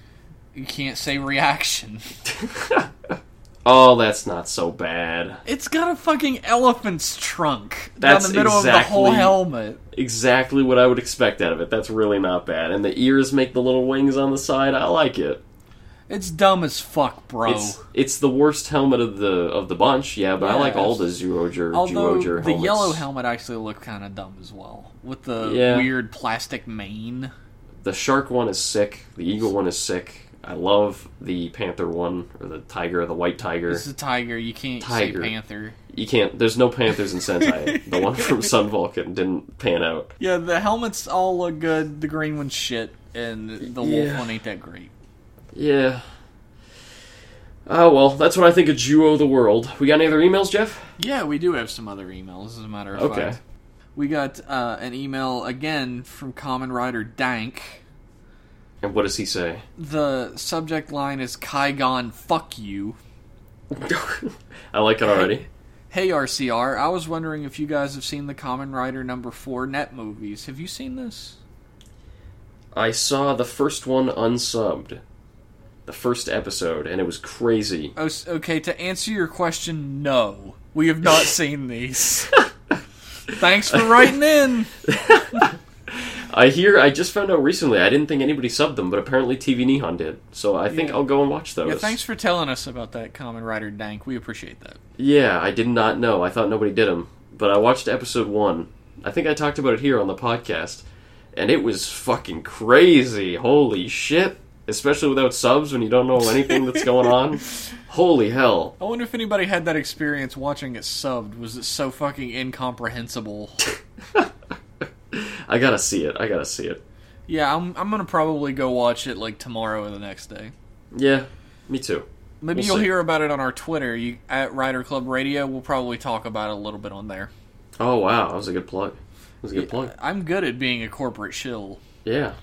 You can't say reaction. Oh, that's not so bad. It's got a fucking elephant's trunk That's down the middle of the whole exactly- helmet. Exactly what I would expect out of it. That's really not bad. And the ears make the little wings on the side. I like it. It's dumb as fuck, bro. It's it's the worst helmet of the of the bunch, yeah, but I like all the Although Zoojer the yellow helmet actually looked kind of dumb as well, with the Yeah. weird plastic mane. The shark one is sick. The eagle one is sick. I love the Panther one or the Tiger, the White Tiger. This is a tiger. You can't Tiger. say panther. You can't. There's no Panthers in Sentai. the one from Sun Vulcan didn't pan out. Yeah, the helmets all look good. The green one's shit, and the wolf one ain't that great. Yeah. Oh well, that's what I think of Zyuoh the World. We got any other emails, Jeff? Yeah, we do have some other emails, as a matter of Okay. fact. We got uh, an email again from Kamen Rider Dank. And what does he say? The subject line is Kaigon, fuck you. I like it already. Hey RCR, I was wondering if you guys have seen the Kamen Rider number 4 net movies. Have you seen this? I saw the first one unsubbed, the first episode, and it was crazy. Oh, okay, to answer your question, no. We have not seen these. Thanks for writing in. I hear. I just found out recently. I didn't think anybody subbed them, but apparently TV Nihon did. So I think Yeah. I'll go and watch those. Yeah, thanks for telling us about that Kamen Rider Dank. We appreciate that. Yeah, I did not know. I thought nobody did them, but I watched episode one. I think I talked about it here on the podcast, and it was fucking crazy. Holy shit! Especially without subs when you don't know anything that's going on. Holy hell! I wonder if anybody had that experience watching it subbed. Was it so fucking incomprehensible? I gotta see it. I gotta see it. yeah, I'm, I'm gonna probably go watch it like tomorrow or the next day. Yeah, me too. Maybe We'll you'll see. hear about it on our Twitter you, at Rider Club Radio. We'll probably talk about it a little bit on there. Oh wow, that was a good plug. That was a good plug. I'm good at being a corporate shill. Yeah,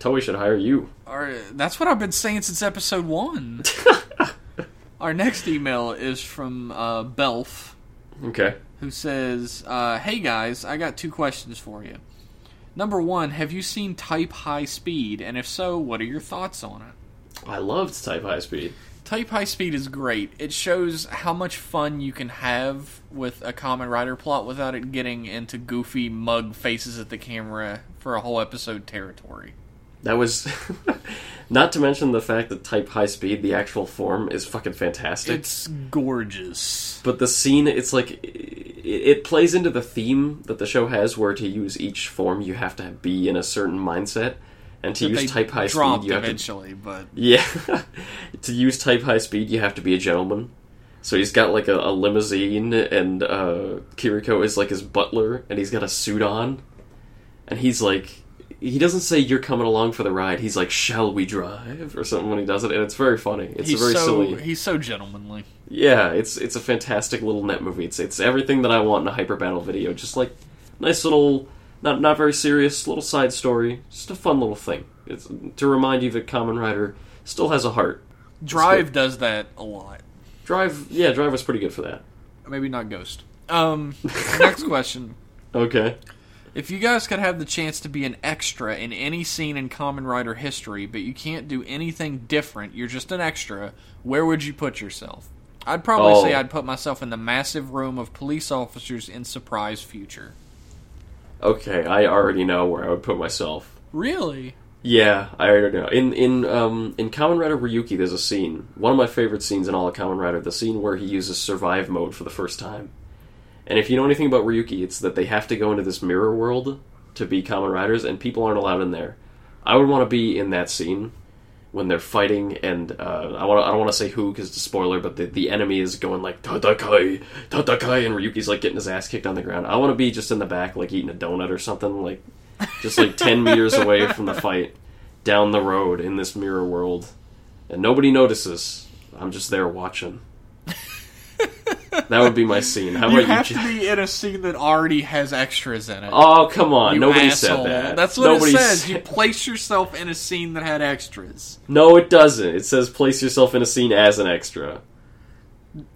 Toei should hire you. That's what I've been saying since episode one. Our next email is from uh, Belf, Okay. who says, uh, "Hey guys, I got two questions for you. Number one, have you seen Type High Speed? And if so, what are your thoughts on it? I loved Type High Speed. Type High Speed is great. It shows how much fun you can have with a Kamen Rider plot without it getting into goofy mug faces at the camera for a whole episode territory. That was not to mention the fact that Type High Speed, the actual form, is fucking fantastic. It's gorgeous. but the scene, it's like it, it plays into the theme that the show has, where to use each form you have to be in a certain mindset, and to use Type High Speed, you have to but Yeah. to use type high speed, you have to be a gentleman. So he's got like a, a limousine, and uh, Kiriko is like his butler, and he's got a suit on. And he's like, he doesn't say you're coming along for the ride. He's like, shall we drive or something when he does it, and it's very funny. It's he's very so silly. he's so gentlemanly. Yeah, it's it's a fantastic little net movie. It's it's everything that I want in a hyper battle video. Just like nice little, not not very serious little side story. Just a fun little thing. It's to remind you that Kamen Rider still has a heart. Drive does that a lot. Drive, yeah, Drive was pretty good for that. Maybe not Ghost. Um, next question. Okay. If you guys could have the chance to be an extra in any scene in Kamen Rider history, but you can't do anything different, you're just an extra, where would you put yourself? I'd probably Oh. say I'd put myself in the massive room of police officers in Surprise Future. Okay, I already know where I would put myself. Really? Yeah, I already know. In in um in Kamen Rider Ryuki, there's a scene. One of my favorite scenes in all of Kamen Rider, the scene where he uses survive mode for the first time. And if you know anything about Ryuki, it's that they have to go into this mirror world to be Kamen Riders, and people aren't allowed in there. I would want to be in that scene when they're fighting, and uh, I want I don't want to say who because it's a spoiler, but the, the enemy is going like Tatakai, Tatakai, and Ryuki's like getting his ass kicked on the ground. I want to be just in the back, like eating a donut or something, like just like ten meters away from the fight, down the road in this mirror world, and nobody notices. I'm just there watching. that would be my scene. How You about have you? to be in a scene that already has extras in it. Oh come on! You Nobody asshole. said that. That's what Nobody it says. said- You place yourself in a scene that had extras. No, it doesn't. It says place yourself in a scene as an extra.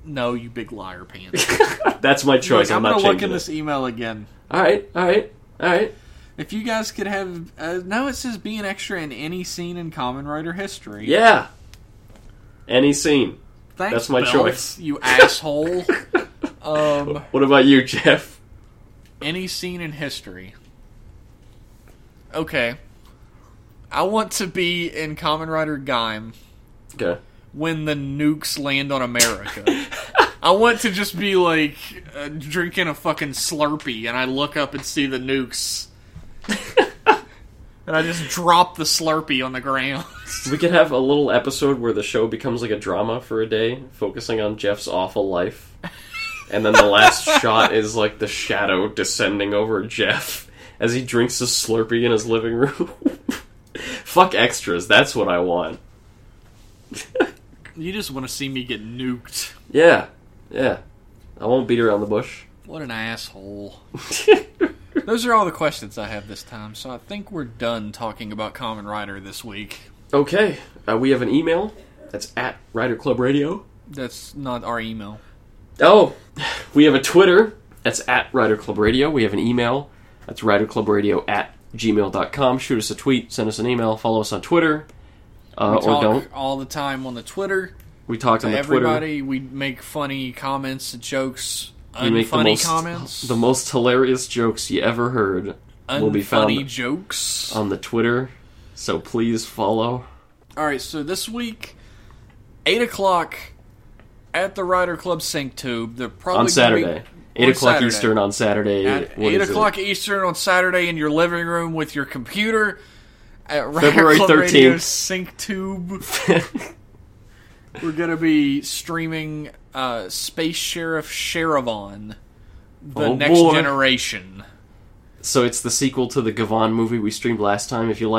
No, you big liar pants. That's my choice. Look, I'm I'm, not gonna look in it. this email again. All right, all right, all right. If you guys could have, uh, no, it says be an extra in any scene in Kamen Rider history. Yeah. Any scene. Thanks, that's my choice. You asshole. um, What about you, Jeff? any scene in history. Okay. I want to be in Kamen Rider Gaim Okay. when the nukes land on America. I want to just be like uh, drinking a fucking Slurpee and I look up and see the nukes. and I just drop the Slurpee on the ground. We could have a little episode where the show becomes like a drama for a day, focusing on Jeff's awful life. And then the last shot is like the shadow descending over Jeff as he drinks a Slurpee in his living room. Fuck extras, that's what I want. You just want to see me get nuked. Yeah, yeah. I won't beat around the bush. What an asshole. Those are all the questions I have this time, so I think we're done talking about Kamen Rider this week. Okay, uh, we have an email. That's at Rider Club Radio. That's not our email. Oh, we have a Twitter. That's at Rider Club Radio. We have an email. That's riderclubradio at gmail.com. Shoot us a tweet, send us an email, follow us on Twitter. Uh, We or don't. all the time on the Twitter. We talked on To the Twitter. everybody, we make funny comments, and jokes, We make the most, comments, the most hilarious jokes you ever heard will be found unfunny jokes. on the Twitter. So please follow. All right, so this week, eight o'clock at the Rider Club Sync Tube. They're probably on Saturday. be- 8 o'clock Saturday. Eastern on Saturday. At eight is it? o'clock Eastern on Saturday in your living room with your computer at Rider February 13th. Sync Tube. We're gonna be streaming uh, Space Sheriff Sharivan, the Oh, next boy. generation. So it's the sequel to the Gavan movie we streamed last time. If you like